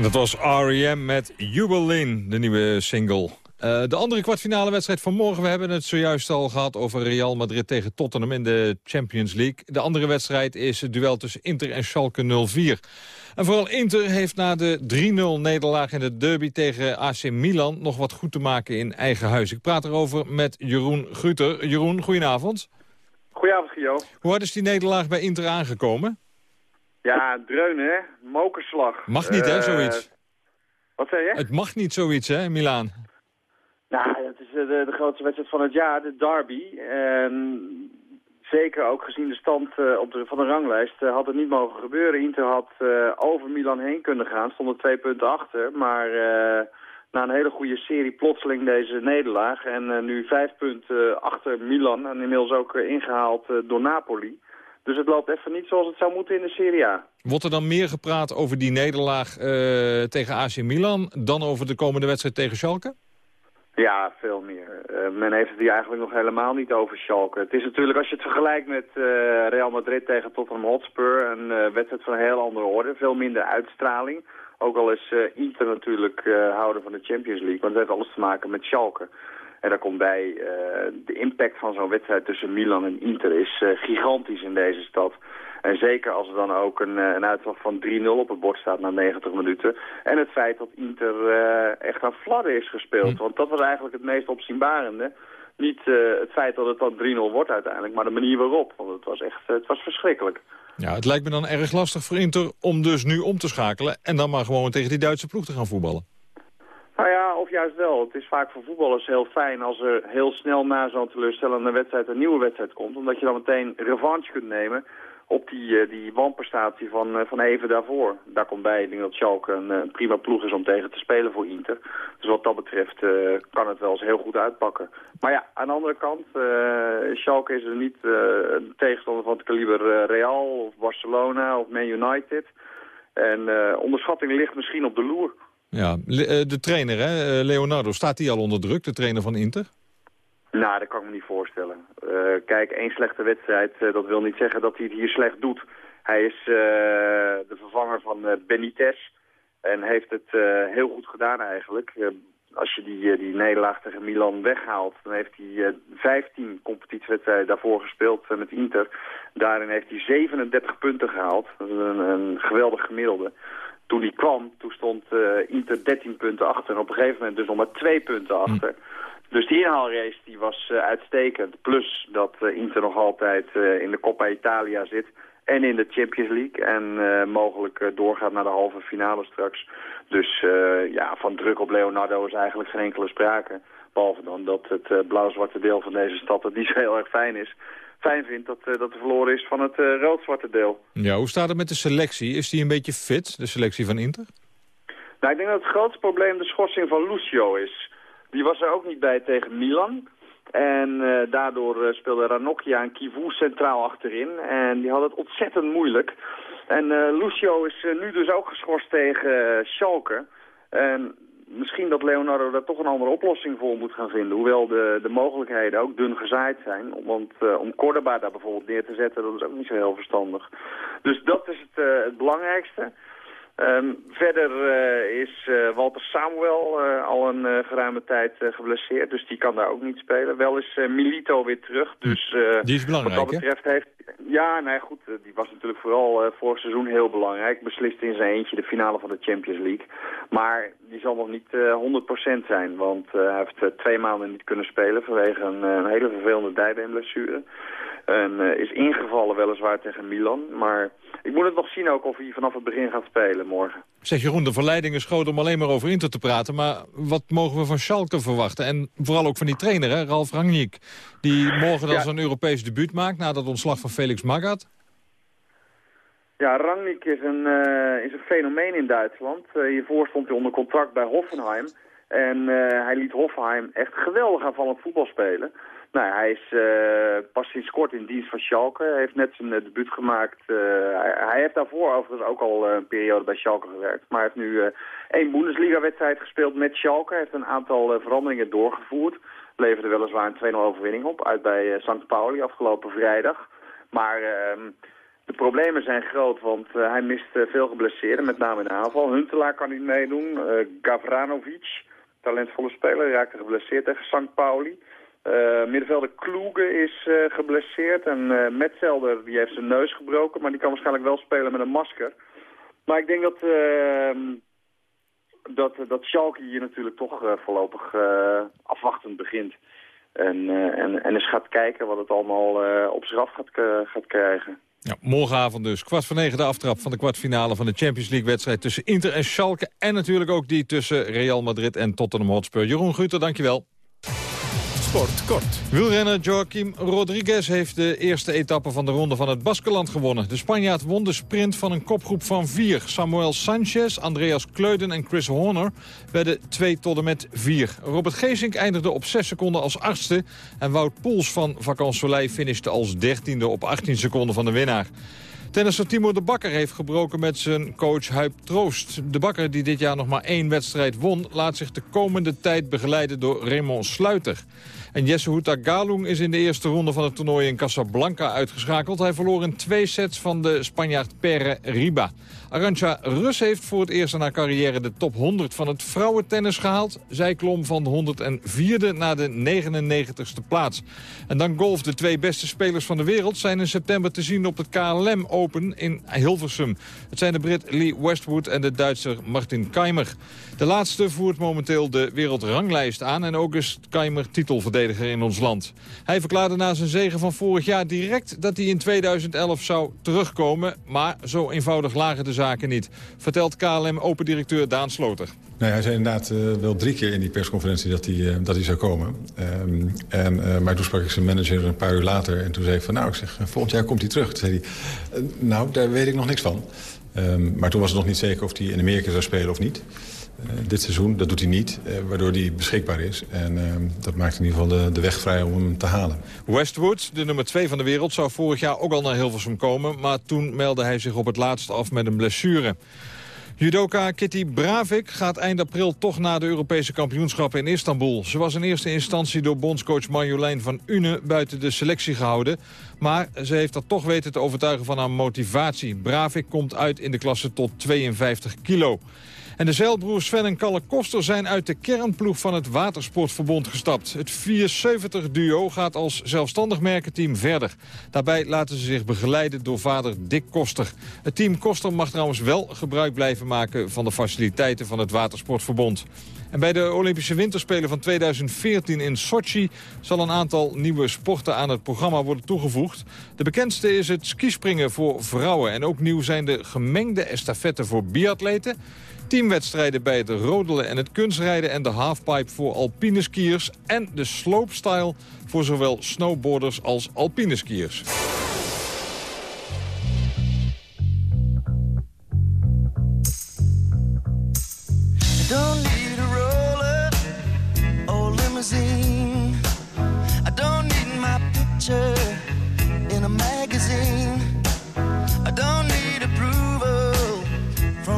En dat was R.E.M. met Jubilin, de nieuwe single. Uh, de andere kwartfinale wedstrijd van morgen. We hebben het zojuist al gehad over Real Madrid tegen Tottenham in de Champions League. De andere wedstrijd is het duel tussen Inter en Schalke 04. En vooral Inter heeft na de 3-0 nederlaag in de derby tegen AC Milan... nog wat goed te maken in eigen huis. Ik praat erover met Jeroen Guter. Jeroen, goedenavond. Goedenavond, Gio. Hoe hard is die nederlaag bij Inter aangekomen? Ja, dreunen, hè? Mokerslag. Mag niet, hè, Eh, zoiets? Wat zei je? Het mag niet zoiets, hè, Milaan. Nou, het is eh, de, de grootste wedstrijd van het jaar, de derby. En zeker ook gezien de stand eh, op de, van de ranglijst had het niet mogen gebeuren. Inter had over Milan heen kunnen gaan, stonden twee punten achter. Maar na een hele goede serie plotseling deze nederlaag. En nu vijf punten achter Milan en inmiddels ook eh, ingehaald eh, door Napoli. Dus het loopt even niet zoals het zou moeten in de Serie A. Wordt er dan meer gepraat over die nederlaag eh, tegen AC Milan... dan over de komende wedstrijd tegen Schalke? Ja, veel meer. Eh, men heeft het hier eigenlijk nog helemaal niet over Schalke. Het is natuurlijk, als je het vergelijkt met eh, Real Madrid tegen Tottenham Hotspur... een wedstrijd van een heel andere orde, veel minder uitstraling. Ook al is Inter natuurlijk houder van de Champions League, want het heeft alles te maken met Schalke. En daar komt bij, eh, de impact van zo'n wedstrijd tussen Milan en Inter is eh, gigantisch in deze stad. En zeker als er dan ook een, eh, een uitslag van 3-0 op het bord staat na 90 minuten. En het feit dat Inter echt aan fladder is gespeeld. Want dat was eigenlijk het meest opzienbarende. Niet het feit dat het dan 3-0 wordt uiteindelijk, maar de manier waarop. Want het was echt, het was verschrikkelijk. Ja, het lijkt me dan erg lastig voor Inter om dus nu om te schakelen... en dan maar gewoon tegen die Duitse ploeg te gaan voetballen. Juist wel. Het is vaak voor voetballers heel fijn als er heel snel na zo'n teleurstellende wedstrijd een nieuwe wedstrijd komt. Omdat je dan meteen revanche kunt nemen op die, eh, die wanprestatie van, eh, van even daarvoor. Daar komt bij, ik denk dat Schalke een, eh, prima ploeg is om tegen te spelen voor Inter. Dus wat dat betreft kan het wel eens heel goed uitpakken. Maar ja, aan de andere kant, Schalke is er niet een tegenstander van het kaliber Real of Barcelona of Man United. En onderschatting ligt misschien op de loer. Ja, eh, de trainer, hè, eh, Leonardo, staat hij al onder druk, de trainer van Inter? Nou, dat kan ik me niet voorstellen. Eh, kijk, één slechte wedstrijd, dat wil niet zeggen dat hij het hier slecht doet. Hij is de vervanger van Benitez en heeft het heel goed gedaan eigenlijk. Als je die, die nederlaag tegen Milan weghaalt, dan heeft hij eh 15 competitiewedstrijden daarvoor gespeeld met Inter. Daarin heeft hij 37 punten gehaald. Dat is een, een geweldig gemiddelde. Toen hij kwam, toen stond eh, Inter 13 punten achter. En op een gegeven moment dus nog maar twee punten achter. Dus die inhaalrace die was eh, uitstekend. Plus dat eh, Inter nog altijd in de Coppa Italia zit. En in de Champions League. En mogelijk doorgaat naar de halve finale straks. Dus ja, van druk op Leonardo is eigenlijk geen enkele sprake. Behalve dan dat het blauw-zwarte deel van deze stad, dat niet zo heel erg fijn is. Fijn vindt dat, eh, dat er verloren is van het eh, rood-zwarte deel. Ja, hoe staat het met de selectie? Is die een beetje fit, de selectie van Inter? Nou, ik denk dat het grootste probleem de schorsing van Lucio is. Die was er ook niet bij tegen Milan. En eh, daardoor eh, speelde Ranocchia en Kivu centraal achterin. En die hadden het ontzettend moeilijk. En Lucio is nu dus ook geschorst tegen Schalke. En misschien dat Leonardo daar toch een andere oplossing voor moet gaan vinden. Hoewel de, de mogelijkheden ook dun gezaaid zijn. Want eh, om Cordoba daar bijvoorbeeld neer te zetten, dat is ook niet zo heel verstandig. Dus dat is het, eh, het belangrijkste. Ehm, verder eh, is eh, Walter Samuel eh, al een geruime tijd geblesseerd, dus die kan daar ook niet spelen. Wel is Milito weer terug, dus eh, Die is belangrijk, wat dat betreft heeft... Ja, nee, goed, eh, die was natuurlijk vooral vorig seizoen heel belangrijk. Beslist in zijn eentje de finale van de Champions League. Maar die zal nog niet eh 100% zijn, want hij heeft twee maanden niet kunnen spelen vanwege een, een hele vervelende dijbeenblessure. En eh, is ingevallen weliswaar tegen Milan, maar ik moet het nog zien ook of hij vanaf het begin gaat spelen morgen. Zeg Jeroen, de verleiding is groot om alleen maar over Inter te praten... maar wat mogen we van Schalke verwachten? En vooral ook van die trainer, hè, Ralf Rangnick... die morgen dan Ja. zijn Europees debuut maakt... na dat ontslag van Felix Magath. Ja, Rangnick is een, eh, is een fenomeen in Duitsland. Eh, hiervoor stond hij onder contract bij Hoffenheim. En eh, hij liet Hoffenheim echt geweldig aanvallend voetbal spelen. Nou, hij is eh, pas sinds kort in dienst van Schalke. Hij heeft net zijn eh, debuut gemaakt. Eh, hij, heeft daarvoor overigens ook al een periode bij Schalke gewerkt. Maar hij heeft nu één Bundesliga-wedstrijd gespeeld met Schalke. Hij heeft een aantal veranderingen doorgevoerd. Leverde weliswaar een 2-0 overwinning op. Uit bij St. Pauli afgelopen vrijdag. Maar... ehm, de problemen zijn groot, want hij mist veel geblesseerden, met name in de aanval. Huntelaar kan niet meedoen. Eh, Gavranovic, talentvolle speler, raakte geblesseerd tegen St. Pauli. Eh middenvelder Kloege is eh, geblesseerd en eh Metzelder die heeft zijn neus gebroken, maar die kan waarschijnlijk wel spelen met een masker. Maar ik denk dat, eh, dat, dat Schalke hier natuurlijk toch voorlopig afwachtend begint. En, en, en eens gaat kijken wat het allemaal op zich af gaat, gaat krijgen. Ja, morgenavond dus. Kwart voor negen de aftrap van de kwartfinale van de Champions League-wedstrijd tussen Inter en Schalke. En natuurlijk ook die tussen Real Madrid en Tottenham Hotspur. Jeroen Guter, dankjewel. Sport kort. Wielrenner Joaquim Rodriguez heeft de eerste etappe van de ronde van het Baskeland gewonnen. De Spanjaard won de sprint van een kopgroep van vier. Samuel Sanchez, Andreas Kleuden en Chris Horner werden twee tot en met vier. Robert Geesink eindigde op zes seconden als achtste. En Wout Poels van Vacan Soleil finishte als dertiende op 18 seconden van de winnaar. Tennisser Timo de Bakker heeft gebroken met zijn coach Huip Troost. De Bakker, die dit jaar nog maar één wedstrijd won... laat zich de komende tijd begeleiden door Raymond Sluiter. En Jesse Houta Galung is in de eerste ronde van het toernooi in Casablanca uitgeschakeld. Hij verloor in twee sets van de Spanjaard Pere Riba. Arantxa Rus heeft voor het eerst in haar carrière de top 100 van het vrouwentennis gehaald. Zij klom van de 104e naar de 99ste plaats. En dan golf. De twee beste spelers van de wereld zijn in september te zien op het KLM Open in Hilversum. Het zijn de Brit Lee Westwood en de Duitser Martin Keimer. De laatste voert momenteel de wereldranglijst aan en ook is Keimer titelverdediger in ons land. Hij verklaarde na zijn zegen van vorig jaar direct dat hij in 2011 zou terugkomen. Maar zo eenvoudig lagen de zaken niet, vertelt KLM Open-directeur Daan Sloter. Nee, hij zei inderdaad eh, wel drie keer in die persconferentie dat hij, eh, dat hij zou komen. Ehm, en, eh, maar toen sprak ik zijn manager een paar uur later. En toen zei ik van, nou, ik zeg, volgend jaar komt hij terug. Toen zei hij, nou, daar weet ik nog niks van. Ehm, maar toen was het nog niet zeker of hij in Amerika zou spelen of niet. Eh, dit seizoen, dat doet hij niet, eh, waardoor hij beschikbaar is. En ehm, dat maakt in ieder geval de, weg vrij om hem te halen. Westwood, de nummer 2 van de wereld, zou vorig jaar ook al naar Hilversum komen. Maar toen meldde hij zich op het laatst af met een blessure. Judoka Kitty Bravik gaat eind april toch naar de Europese kampioenschappen in Istanbul. Ze was in eerste instantie door bondscoach Marjolein van Une buiten de selectie gehouden. Maar ze heeft er toch weten te overtuigen van haar motivatie. Bravik komt uit in de klasse tot 52 kilo. En de zeilbroers Sven en Kalle Koster zijn uit de kernploeg van het Watersportverbond gestapt. Het 470-duo gaat als zelfstandig merkenteam verder. Daarbij laten ze zich begeleiden door vader Dick Koster. Het team Koster mag trouwens wel gebruik blijven maken van de faciliteiten van het Watersportverbond. En bij de Olympische Winterspelen van 2014 in Sochi... zal een aantal nieuwe sporten aan het programma worden toegevoegd. De bekendste is het skispringen voor vrouwen. En ook nieuw zijn de gemengde estafetten voor biatleten... teamwedstrijden bij het rodelen en het kunstrijden... en de halfpipe voor alpine skiers... en de slopestyle voor zowel snowboarders als alpine skiers.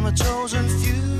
From a chosen few.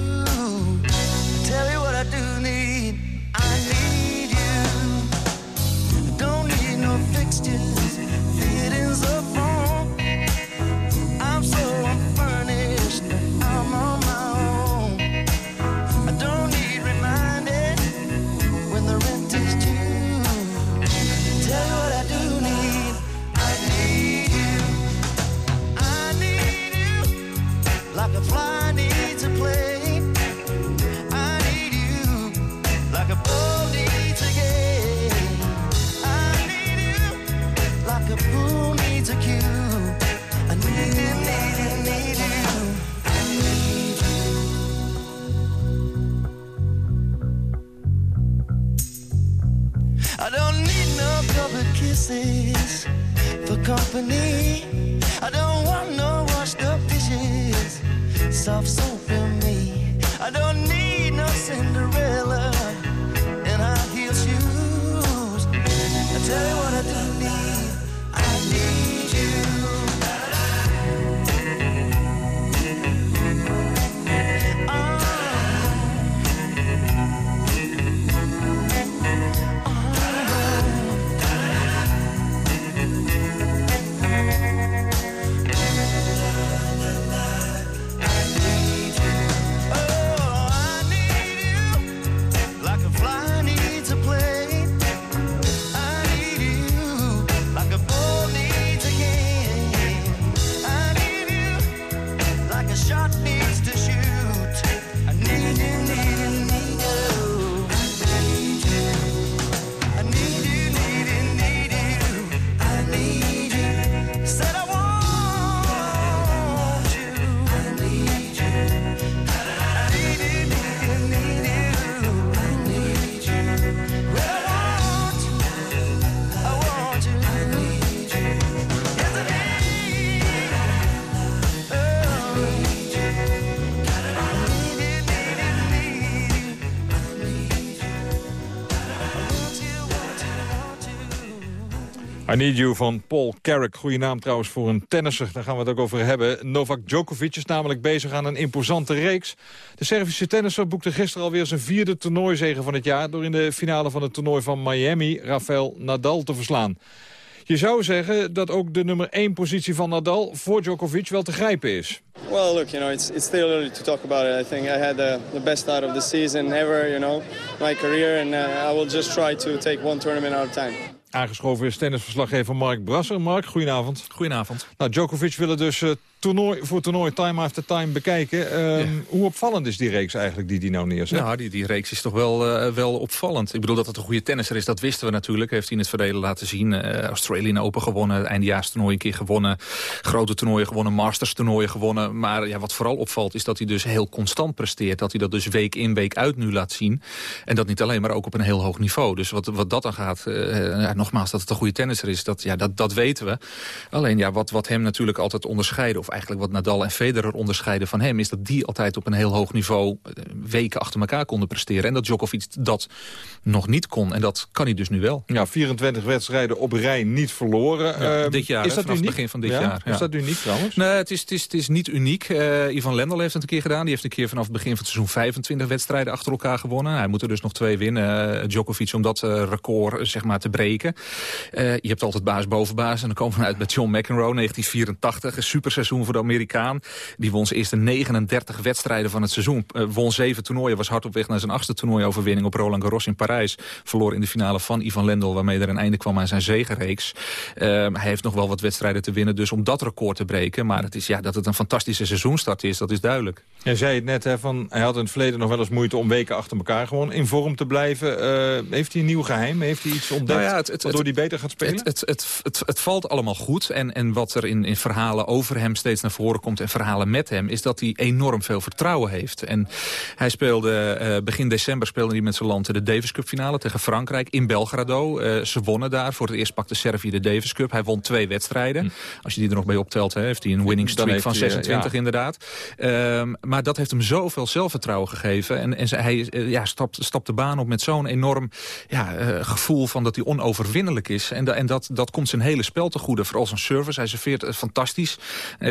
I Need You van Paul Carrick. Goeie naam trouwens voor een tennisser. Daar gaan we het ook over hebben. Novak Djokovic is namelijk bezig aan een imposante reeks. De Servische tennisser boekte gisteren alweer zijn vierde toernooizege van het jaar... door in de finale van het toernooi van Miami Rafael Nadal te verslaan. Je zou zeggen dat ook de nummer 1 positie van Nadal voor Djokovic wel te grijpen is. Well, look, you know, it's it's still early to talk about it. I think I had the, the best start of the season ever, you know, my career, and uh, I will just try to take one tournament at a time. Aangeschoven is tennisverslaggever Mark Brasser. Mark, goedenavond. Goedenavond. Nou, Djokovic willen dus uh, toernooi voor toernooi time after time bekijken. Um, Hoe opvallend is die reeks eigenlijk die die nou neerzet? Nou, die, die reeks is toch wel, uh, wel opvallend. Ik bedoel dat het een goede tennisser is, dat wisten we natuurlijk. Heeft hij in het verleden laten zien. Uh, Australian Open gewonnen, eindejaarstoernooi een keer gewonnen. Grote toernooien gewonnen, Masters toernooien gewonnen. Maar ja, wat vooral opvalt is dat hij dus heel constant presteert. Dat hij dat dus week in, week uit nu laat zien. En dat niet alleen, maar ook op een heel hoog niveau. Dus wat, wat dat dan gaat, ja, nogmaals, dat het een goede tennisser is, dat, ja, dat, dat weten we. Alleen ja, wat, wat hem natuurlijk altijd onderscheiden... of eigenlijk wat Nadal en Federer onderscheiden van hem... is dat die altijd op een heel hoog niveau weken achter elkaar konden presteren. En dat Djokovic dat nog niet kon. En dat kan hij dus nu wel. Ja, 24 wedstrijden op rij niet verloren. Ja, dit jaar, is dat vanaf uniek? het begin van dit ja? jaar. Is dat uniek trouwens? Nee, het is, het is, het is niet uniek. Uh, Ivan Lendl heeft het een keer gedaan. Die heeft een keer vanaf het begin van het seizoen 25 wedstrijden achter elkaar gewonnen. Hij moet er dus nog twee winnen. Uh, Djokovic om dat uh, record zeg maar, te breken. je hebt altijd baas boven baas. En dan komen we uit met John McEnroe, 1984. Een superseizoen voor de Amerikaan. Die won zijn eerste 39 wedstrijden van het seizoen. Uh, won zeven toernooien, was hard op weg naar zijn achtste toernooioverwinning op Roland Garros in Parijs. Verloor in de finale van Ivan Lendl, waarmee er een einde kwam aan zijn zegenreeks. Uh, hij heeft nog wel wat wedstrijden te winnen, dus om dat record te breken. Maar het is, ja, dat het een fantastische seizoenstart is, dat is duidelijk. Jij zei het net, hè, van, hij had in het verleden nog wel eens moeite om weken achter elkaar gewoon in vorm te blijven. Uh, heeft hij een nieuw geheim? Heeft hij iets ontdekt nou ja, het, het, waardoor hij beter gaat spelen? Het, het, het, het, valt allemaal goed. En, en wat er in, in verhalen over hem steeds naar voren komt... en verhalen met hem, is dat hij enorm veel vertrouwen heeft. En hij speelde, uh, begin december speelde hij met zijn land de Davis Cup finale tegen Frankrijk in Belgrado. Uh, ze wonnen daar. Voor het eerst pakte Servië de Davis Cup. Hij won twee wedstrijden. Hm. Als je die er nog bij optelt, hè, heeft hij een winning streak van 26 hij, ja. inderdaad. Um, maar dat heeft hem zoveel zelfvertrouwen gegeven. En, en hij ja, stapt, stapt de baan op met zo'n enorm ja, gevoel van dat hij onoverwinnelijk is. En, da, en dat, dat komt zijn hele spel te goede. Vooral zijn service. Hij serveert fantastisch.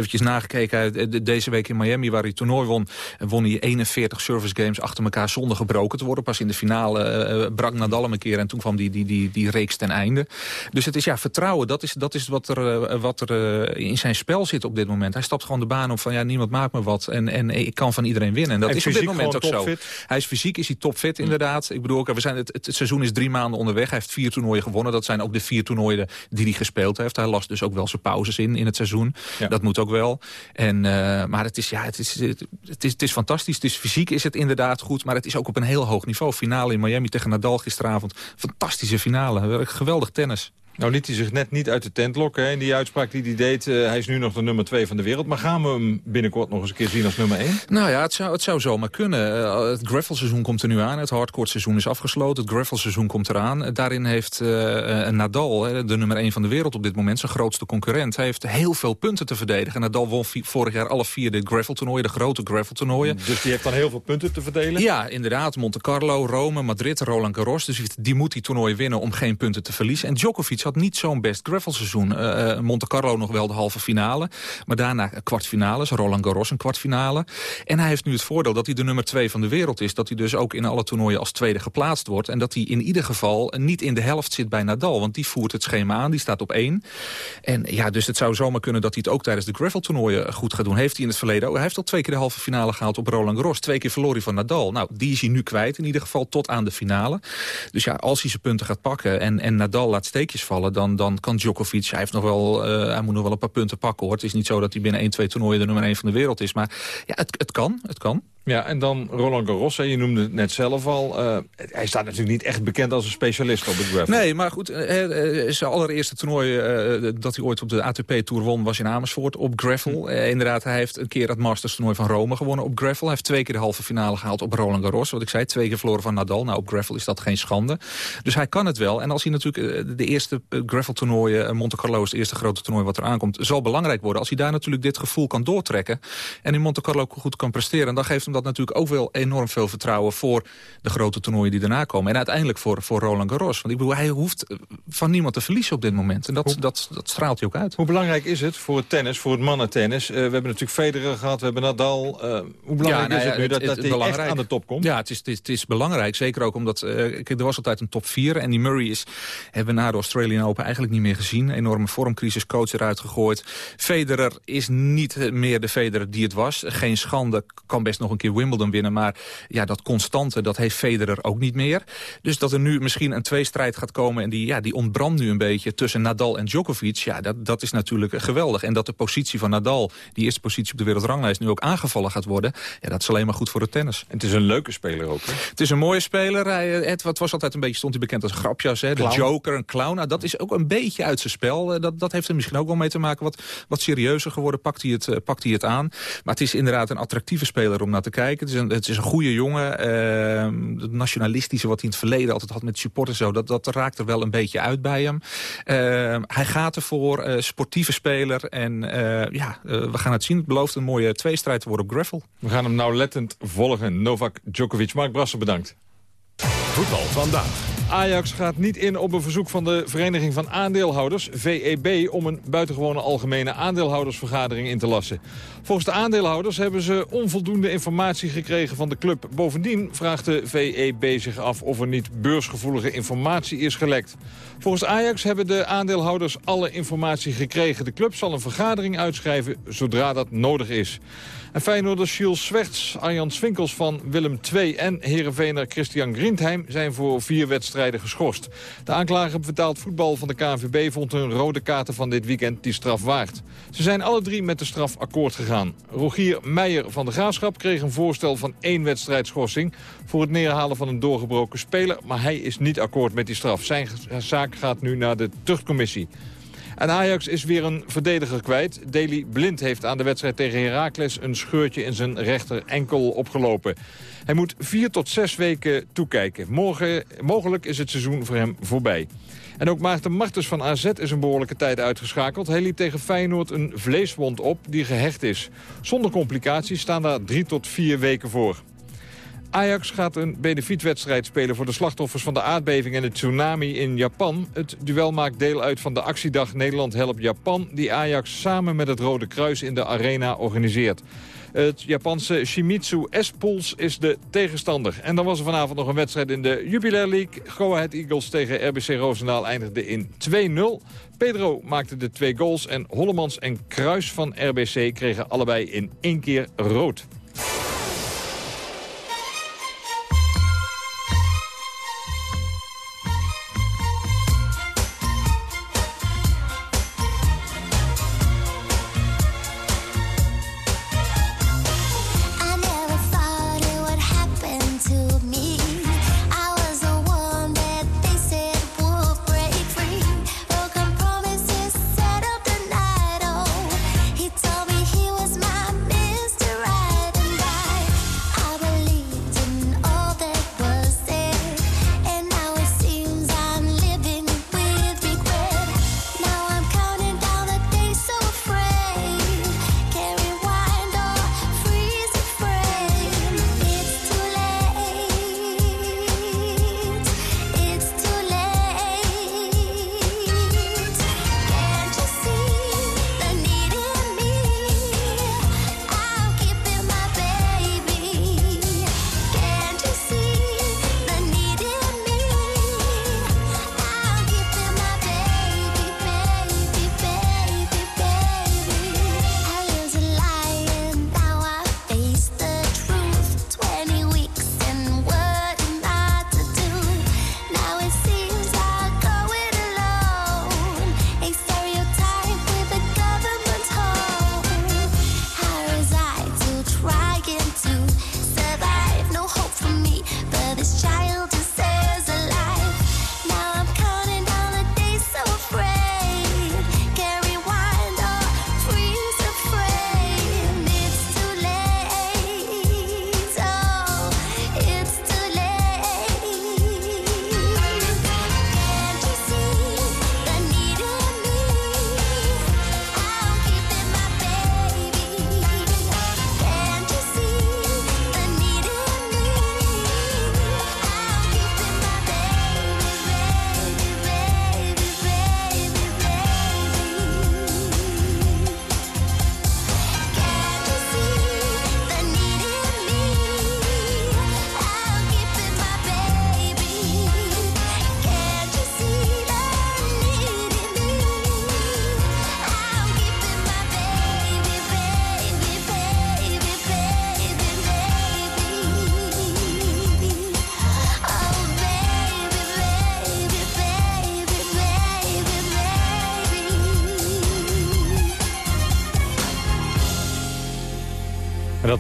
Eventjes nagekeken deze week in Miami waar hij toernooi won. Won hij 41 service games achter elkaar zonder gebroken te worden. Pas in de finale uh, brak Nadal hem een keer en toen kwam die, die, die, die reeks ten einde. Dus het is ja, vertrouwen. Dat is, dat is wat er, wat er in zijn spel zit op dit moment. Hij stapt gewoon de baan op van ja, niemand maakt me wat. En, en ik kan van iedereen winnen. En dat en is op dit moment ook topfit. zo. Hij is fysiek is hij topfit inderdaad. Ik bedoel, we zijn het, het, het seizoen is drie maanden onderweg. Hij heeft vier toernooien gewonnen. Dat zijn ook de vier toernooien die hij gespeeld heeft. Hij las dus ook wel zijn pauzes in in het seizoen. Ja. Dat moet ook wel. En, uh, maar het is, ja, het, is, het, is, het is fantastisch. Het is, fysiek is het inderdaad goed. Maar het is ook op een heel hoog niveau. Finale in Miami tegen Nadal gisteravond. Fantastische finale. Geweldig tennis. Nou liet hij zich net niet uit de tent lokken. Hè. In die uitspraak die hij deed, uh, hij is nu nog de nummer 2 van de wereld. Maar gaan we hem binnenkort nog eens een keer zien als nummer 1? Nou ja, het zou, het zou zomaar kunnen. Uh, het gravel-seizoen komt er nu aan. Het hardcourt-seizoen is afgesloten. Het gravel-seizoen komt eraan. Uh, daarin heeft Nadal, de nummer 1 van de wereld op dit moment, zijn grootste concurrent. Hij heeft heel veel punten te verdedigen. Nadal won vorig jaar alle vier de gravel-toernooien, de grote gravel-toernooien. Dus die heeft dan heel veel punten te verdelen? Ja, inderdaad. Monte Carlo, Rome, Madrid, Roland Garros. Dus die moet die toernooien winnen om geen punten te verliezen. En Djokovic had niet zo'n best gravelseizoen. Uh, Monte Carlo nog wel de halve finale. Maar daarna kwartfinales. Roland Garros een kwartfinale. En hij heeft nu het voordeel dat hij de nummer twee van de wereld is. Dat hij dus ook in alle toernooien als tweede geplaatst wordt. En dat hij in ieder geval niet in de helft zit bij Nadal. Want die voert het schema aan. Die staat op één. En ja, dus het zou zomaar kunnen dat hij het ook tijdens de graveltoernooien goed gaat doen. Heeft hij in het verleden. Hij heeft al twee keer de halve finale gehaald op Roland Garros. Twee keer verloor hij van Nadal. Nou, die is hij nu kwijt. In ieder geval tot aan de finale. Dus ja, als hij zijn punten gaat pakken en, en Nadal laat steekjes vallen... dan, dan kan Djokovic, hij, heeft nog wel, uh, hij moet nog wel een paar punten pakken. hoor. Het is niet zo dat hij binnen 1, 2 toernooien de nummer 1 van de wereld is. Maar ja, het, het kan, het kan. Ja, en dan Roland Garros, je noemde het net zelf al. Uh, hij staat natuurlijk niet echt bekend als een specialist op de gravel. Nee, maar goed, uh, zijn allereerste toernooi dat hij ooit op de ATP-tour won... was in Amersfoort op gravel. Hm. inderdaad, hij heeft een keer het Masters-toernooi van Rome gewonnen op gravel. Hij heeft twee keer de halve finale gehaald op Roland Garros. Wat ik zei, twee keer verloren van Nadal. Nou, op gravel is dat geen schande. Dus hij kan het wel. En als hij natuurlijk de eerste gravel-toernooien... Monte Carlo is het eerste grote toernooi wat er aankomt... zal belangrijk worden. Als hij daar natuurlijk dit gevoel kan doortrekken... en in Monte Carlo goed kan presteren... dan geeft hem dat natuurlijk ook wel enorm veel vertrouwen... voor de grote toernooien die daarna komen. En uiteindelijk voor, voor Roland Garros. Want ik bedoel, hij hoeft eh, van niemand te verliezen op dit moment. En dat, dat, dat straalt hij ook uit. Hoe belangrijk is het voor het tennis, voor het mannentennis? Uh, we hebben natuurlijk Federer gehad, we hebben Nadal. Uh, hoe belangrijk nou is het nu dat, dat hij echt aan de top komt? Ja, het is, het is, het is belangrijk. Zeker ook omdat uh, er was altijd een top 4. En die Murray is, hebben we na de Australian Open eigenlijk niet meer gezien. Enorme vormcrisis, coach eruit gegooid. Federer is niet meer de Federer die het was. Geen schande, kan best nog een keer Wimbledon winnen. Maar ja, dat constante, dat heeft Federer ook niet meer. Dus dat er nu misschien een tweestrijd gaat komen... en die, ja, die ontbrandt nu een beetje tussen Nadal en Djokovic... ja, dat, dat is natuurlijk geweldig. En dat de positie van Nadal, die eerste positie op de wereldranglijst... nu ook aangevallen gaat worden, ja, dat is alleen maar goed voor het tennis. En het is een leuke speler ook, hè? Het is een mooie speler. Hij, het, wat was altijd een beetje, stond hij bekend als grapjas, hè? De joker, een clown. Nou, dat is ook een beetje uit zijn spel. Dat, dat heeft er misschien ook wel mee te maken. Wat, wat serieuzer geworden, pakt hij, het, pakt hij het aan. Maar het is inderdaad een attractieve speler om naar te kijken. Het is een, het is een goede jongen. Uh, het nationalistische wat hij in het verleden altijd had met supporters... Zo, dat, dat raakt er wel een beetje uit bij hem. Uh, hij gaat ervoor, uh, sportieve speler. En uh, ja, we gaan het zien. Het belooft een mooie tweestrijd te worden op Greffel. We gaan hem nauwlettend volgen. Novak Djokovic. Mark Brasser, bedankt. Voetbal vandaag. Ajax gaat niet in op een verzoek van de Vereniging van Aandeelhouders, VEB, om een buitengewone algemene aandeelhoudersvergadering in te lassen. Volgens de aandeelhouders hebben ze onvoldoende informatie gekregen van de club. Bovendien vraagt de VEB zich af of er niet beursgevoelige informatie is gelekt. Volgens Ajax hebben de aandeelhouders alle informatie gekregen. De club zal een vergadering uitschrijven zodra dat nodig is. En Feyenoorders Jules Zwerts, Arjan Swinkels van Willem II en Heerenveener Christian Grindheim zijn voor vier wedstrijden geschorst. De aanklager betaald voetbal van de KNVB vond hun rode kaarten van dit weekend die straf waard. Ze zijn alle drie met de straf akkoord gegaan. Rogier Meijer van de Graafschap kreeg een voorstel van één wedstrijd schorsing voor het neerhalen van een doorgebroken speler, maar hij is niet akkoord met die straf. Zijn zaak gaat nu naar de tuchtcommissie. En Ajax is weer een verdediger kwijt. Deli Blind heeft aan de wedstrijd tegen Heracles een scheurtje in zijn rechter enkel opgelopen. Hij moet vier tot zes weken toekijken. Morgen, mogelijk is het seizoen voor hem voorbij. En ook Maarten Martens van AZ is een behoorlijke tijd uitgeschakeld. Hij liep tegen Feyenoord een vleeswond op die gehecht is. Zonder complicaties staan daar drie tot vier weken voor. Ajax gaat een benefietwedstrijd spelen voor de slachtoffers van de aardbeving en de tsunami in Japan. Het duel maakt deel uit van de actiedag Nederland Helpt Japan... die Ajax samen met het Rode Kruis in de arena organiseert. Het Japanse Shimizu S-Pools is de tegenstander. En dan was er vanavond nog een wedstrijd in de Jubilair League. Go Ahead Eagles tegen RBC Roosendaal eindigde in 2-0. Pedro maakte de twee goals en Hollemans en Kruis van RBC kregen allebei in één keer rood.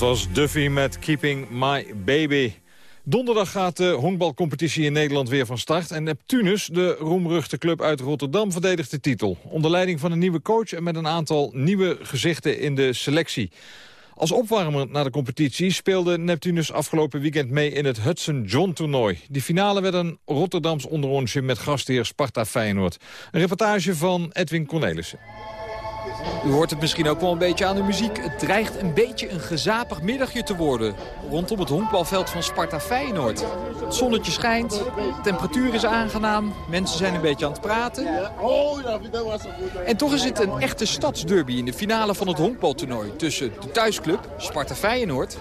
Dat was Duffy met Keeping My Baby. Donderdag gaat de honkbalcompetitie in Nederland weer van start. En Neptunus, de roemruchte club uit Rotterdam, verdedigt de titel. Onder leiding van een nieuwe coach en met een aantal nieuwe gezichten in de selectie. Als opwarmer naar de competitie speelde Neptunus afgelopen weekend mee in het Hudson John toernooi. Die finale werd een Rotterdams onderrondje met gastheer Sparta Feyenoord. Een reportage van Edwin Cornelissen. U hoort het misschien ook wel een beetje aan de muziek. Het dreigt een beetje een gezapig middagje te worden. Rondom het honkbalveld van Sparta Feyenoord. Het zonnetje schijnt, de temperatuur is aangenaam. Mensen zijn een beetje aan het praten. En toch is het een echte stadsderby in de finale van het honkbaltoernooi. Tussen de thuisclub Sparta Feyenoord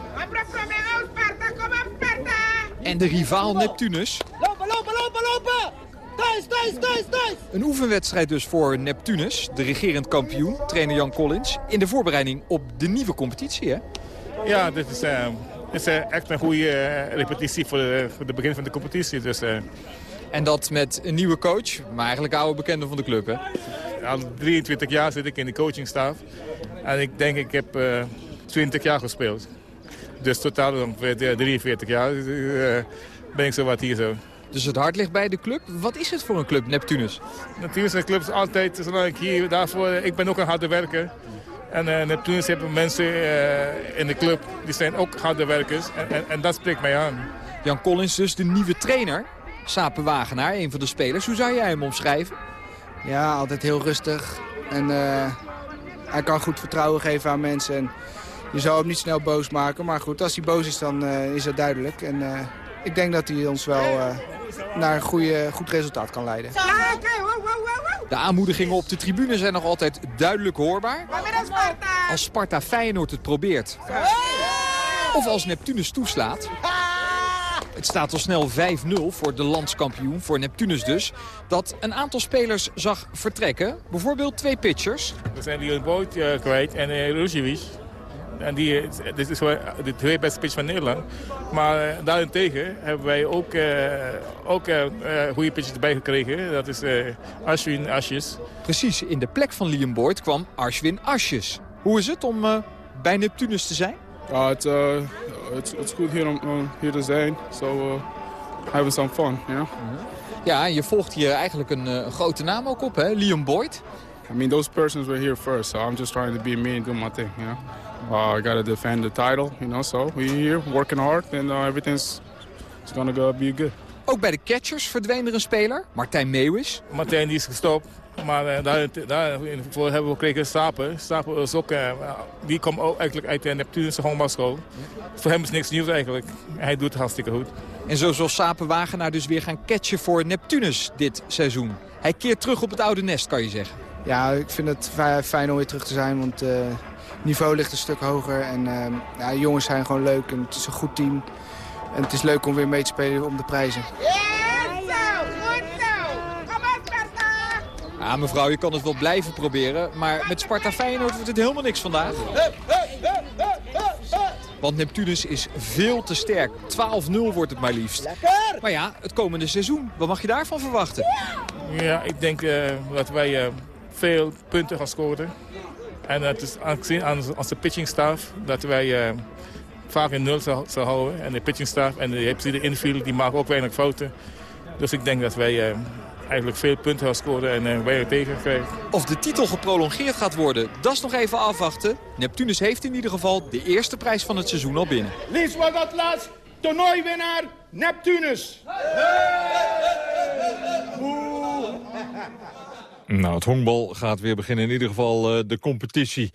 en de rivaal Neptunus. Lopen, lopen, lopen, lopen! Thuis, thuis, thuis, thuis! Een oefenwedstrijd dus voor Neptunus, de regerend kampioen, trainer Jan Collins... in de voorbereiding op de nieuwe competitie, hè? Ja, dit is, eh, is eh, echt een goede eh, repetitie voor, het begin van de competitie. Dus, eh, En dat met een nieuwe coach, maar eigenlijk oude bekende van de club, hè? al 23 jaar zit ik in de coachingstaf. En ik denk ik heb eh 20 jaar gespeeld. Dus totaal ongeveer eh, 43 jaar eh, ben ik zo wat hier zo. Dus het hart ligt bij de club. Wat is het voor een club, Neptunus? Natuurlijk zijn clubs altijd, zolang ik hier daarvoor, ik ben ook een harde werker. En uh, Neptunus hebben mensen eh, in de club, die zijn ook harde werkers. En, en, en dat spreekt mij aan. Jan Collins dus de nieuwe trainer. Sapen Wagenaar, een van de spelers. Hoe zou jij hem omschrijven? Ja, altijd heel rustig. En eh, hij kan goed vertrouwen geven aan mensen. En je zou hem niet snel boos maken. Maar goed, als hij boos is, dan eh, is dat duidelijk. En eh, ik denk dat hij ons wel eh, naar een goede, goed resultaat kan leiden. De aanmoedigingen op de tribune zijn nog altijd duidelijk hoorbaar. Als Sparta Feyenoord het probeert. Of als Neptunus toeslaat. Het staat al snel 5-0 voor de landskampioen, voor Neptunus dus. Dat een aantal spelers zag vertrekken. Bijvoorbeeld twee pitchers. We zijn Leon Boyd eh, kwijt en uh. En die, dit is wel de twee beste pitchers van Nederland. Maar eh, daarentegen hebben wij ook, eh, ook eh, goede pitchers erbij gekregen. Dat is eh Ashwin Asjes. Precies, in de plek van Liam Boyd kwam Ashwin Asjes. Hoe is het om bij Neptunus te zijn? Uh, it's, it's good here, um, um, here to zijn. So, uh, having some fun, yeah. Ja, en je volgt hier eigenlijk een, een grote naam ook op, hè? Liam Boyd. I mean, those persons were here first, so I'm just trying to be me and do my thing, you know. Uh, I got to defend the title, you know, so we're here working hard and uh, everything's it's gonna go be good. Ook bij de catchers verdween er een speler, Martijn Meeuwis. Martijn die is gestopt. Maar eh, daar, daarvoor hebben we gekregen Stapen. Stapen is ook, eh, die komt ook eigenlijk uit de Neptunese honkbalschool. Voor hem is niks nieuws eigenlijk. Hij doet het hartstikke goed. En zo zal Sapen Wagenaar dus weer gaan catchen voor Neptunus dit seizoen. Hij keert terug op het oude nest, kan je zeggen. Ja, ik vind het fi- fijn om weer terug te zijn, want eh, niveau ligt een stuk hoger. En eh, ja, de jongens zijn gewoon leuk en het is een goed team. En het is leuk om weer mee te spelen om de prijzen. Ja, mevrouw, je kan het wel blijven proberen, maar met Sparta Feyenoord wordt het helemaal niks vandaag. Want Neptunus is veel te sterk. 12-0 wordt het maar liefst. Maar ja, het komende seizoen, wat mag je daarvan verwachten? Ja, ik denk eh, dat wij eh, veel punten gaan scoren. En het is aangezien aan onze pitchingstaf dat wij eh, vaak in nul zal, zal houden. En de pitchingstaf en de, de infielder die maken ook weinig fouten. Dus ik denk dat wij eh, eigenlijk veel punten gaan scoren en uh, weinig tegen krijgen. Of de titel geprolongeerd gaat worden, dat is nog even afwachten. Neptunus heeft in ieder geval de eerste prijs van het seizoen al binnen. Liefst was dat laatst toernooiwinnaar Neptunus. Nou, het honkbal gaat weer beginnen, in ieder geval uh, de competitie.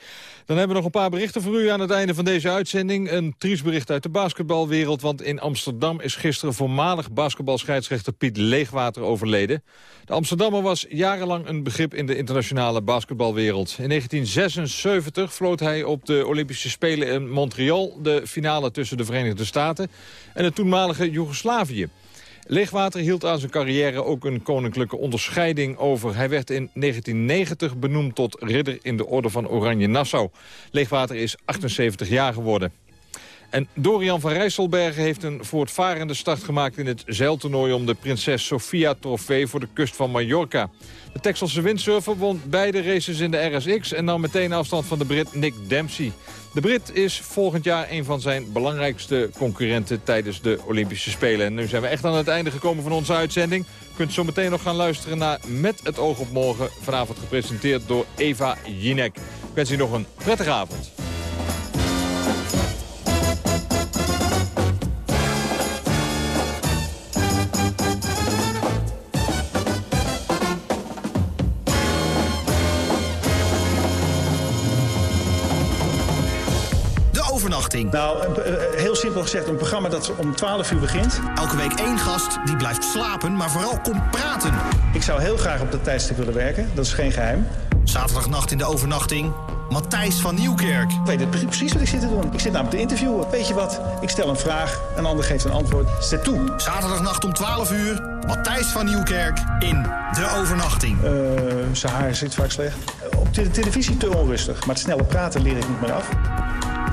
Dan hebben we nog een paar berichten voor u aan het einde van deze uitzending. Een triest bericht uit de basketbalwereld, want in Amsterdam is gisteren voormalig basketbalscheidsrechter Piet Leegwater overleden. De Amsterdammer was jarenlang een begrip in de internationale basketbalwereld. In 1976 floot hij op de Olympische Spelen in Montreal de finale tussen de Verenigde Staten en het toenmalige Joegoslavië. Leegwater hield aan zijn carrière ook een koninklijke onderscheiding over. Hij werd in 1990 benoemd tot ridder in de orde van Oranje Nassau. Leegwater is 78 jaar geworden. En Dorian van Rijsselbergen heeft een voortvarende start gemaakt... in het zeiltoernooi om de Prinses Sofia Trofee voor de kust van Mallorca. De Texelse windsurfer won beide races in de RSX... en nam meteen afstand van de Brit Nick Dempsey. De Brit is volgend jaar een van zijn belangrijkste concurrenten... tijdens de Olympische Spelen. En nu zijn we echt aan het einde gekomen van onze uitzending. U kunt zo meteen nog gaan luisteren naar Met het oog op morgen. Vanavond gepresenteerd door Eva Jinek. Ik wens u nog een prettige avond. De overnachting. Heel simpel gezegd, een programma dat om 12 uur begint. Elke week één gast die blijft slapen, maar vooral komt praten. Ik zou heel graag op dat tijdstip willen werken, dat is geen geheim. Zaterdagnacht in de overnachting. Matthijs van Nieuwkerk. Ik weet het precies wat ik zit te doen. Ik zit namelijk te interviewen. Weet je wat? Ik stel een vraag, een ander geeft een antwoord. Zet toe. Zaterdagnacht om 12 uur. Matthijs van Nieuwkerk in de overnachting. Eh, zijn haar zit vaak slecht. Op de televisie te onrustig, maar het snelle praten leer ik niet meer af.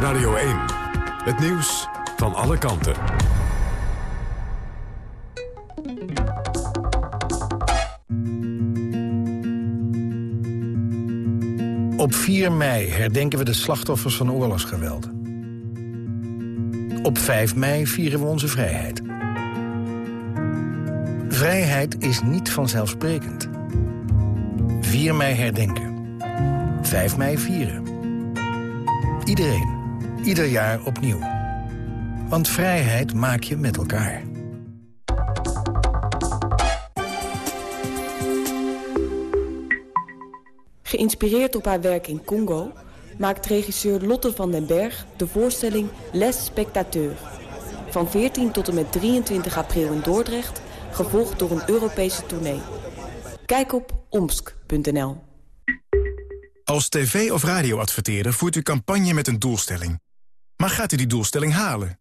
Radio 1. Het nieuws van alle kanten. Op 4 mei herdenken we de slachtoffers van oorlogsgeweld. Op 5 mei vieren we onze vrijheid. Vrijheid is niet vanzelfsprekend. 4 mei herdenken. 5 mei vieren. Iedereen. Ieder jaar opnieuw. Want vrijheid maak je met elkaar. Geïnspireerd op haar werk in Congo maakt regisseur Lotte van den Berg de voorstelling Les Spectateurs. Van 14 tot en met 23 april in Dordrecht, gevolgd door een Europese tournee. Kijk op omsk.nl. Als tv- of radioadverteerder voert u campagne met een doelstelling. Maar gaat u die doelstelling halen?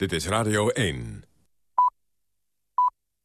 Dit is Radio 1.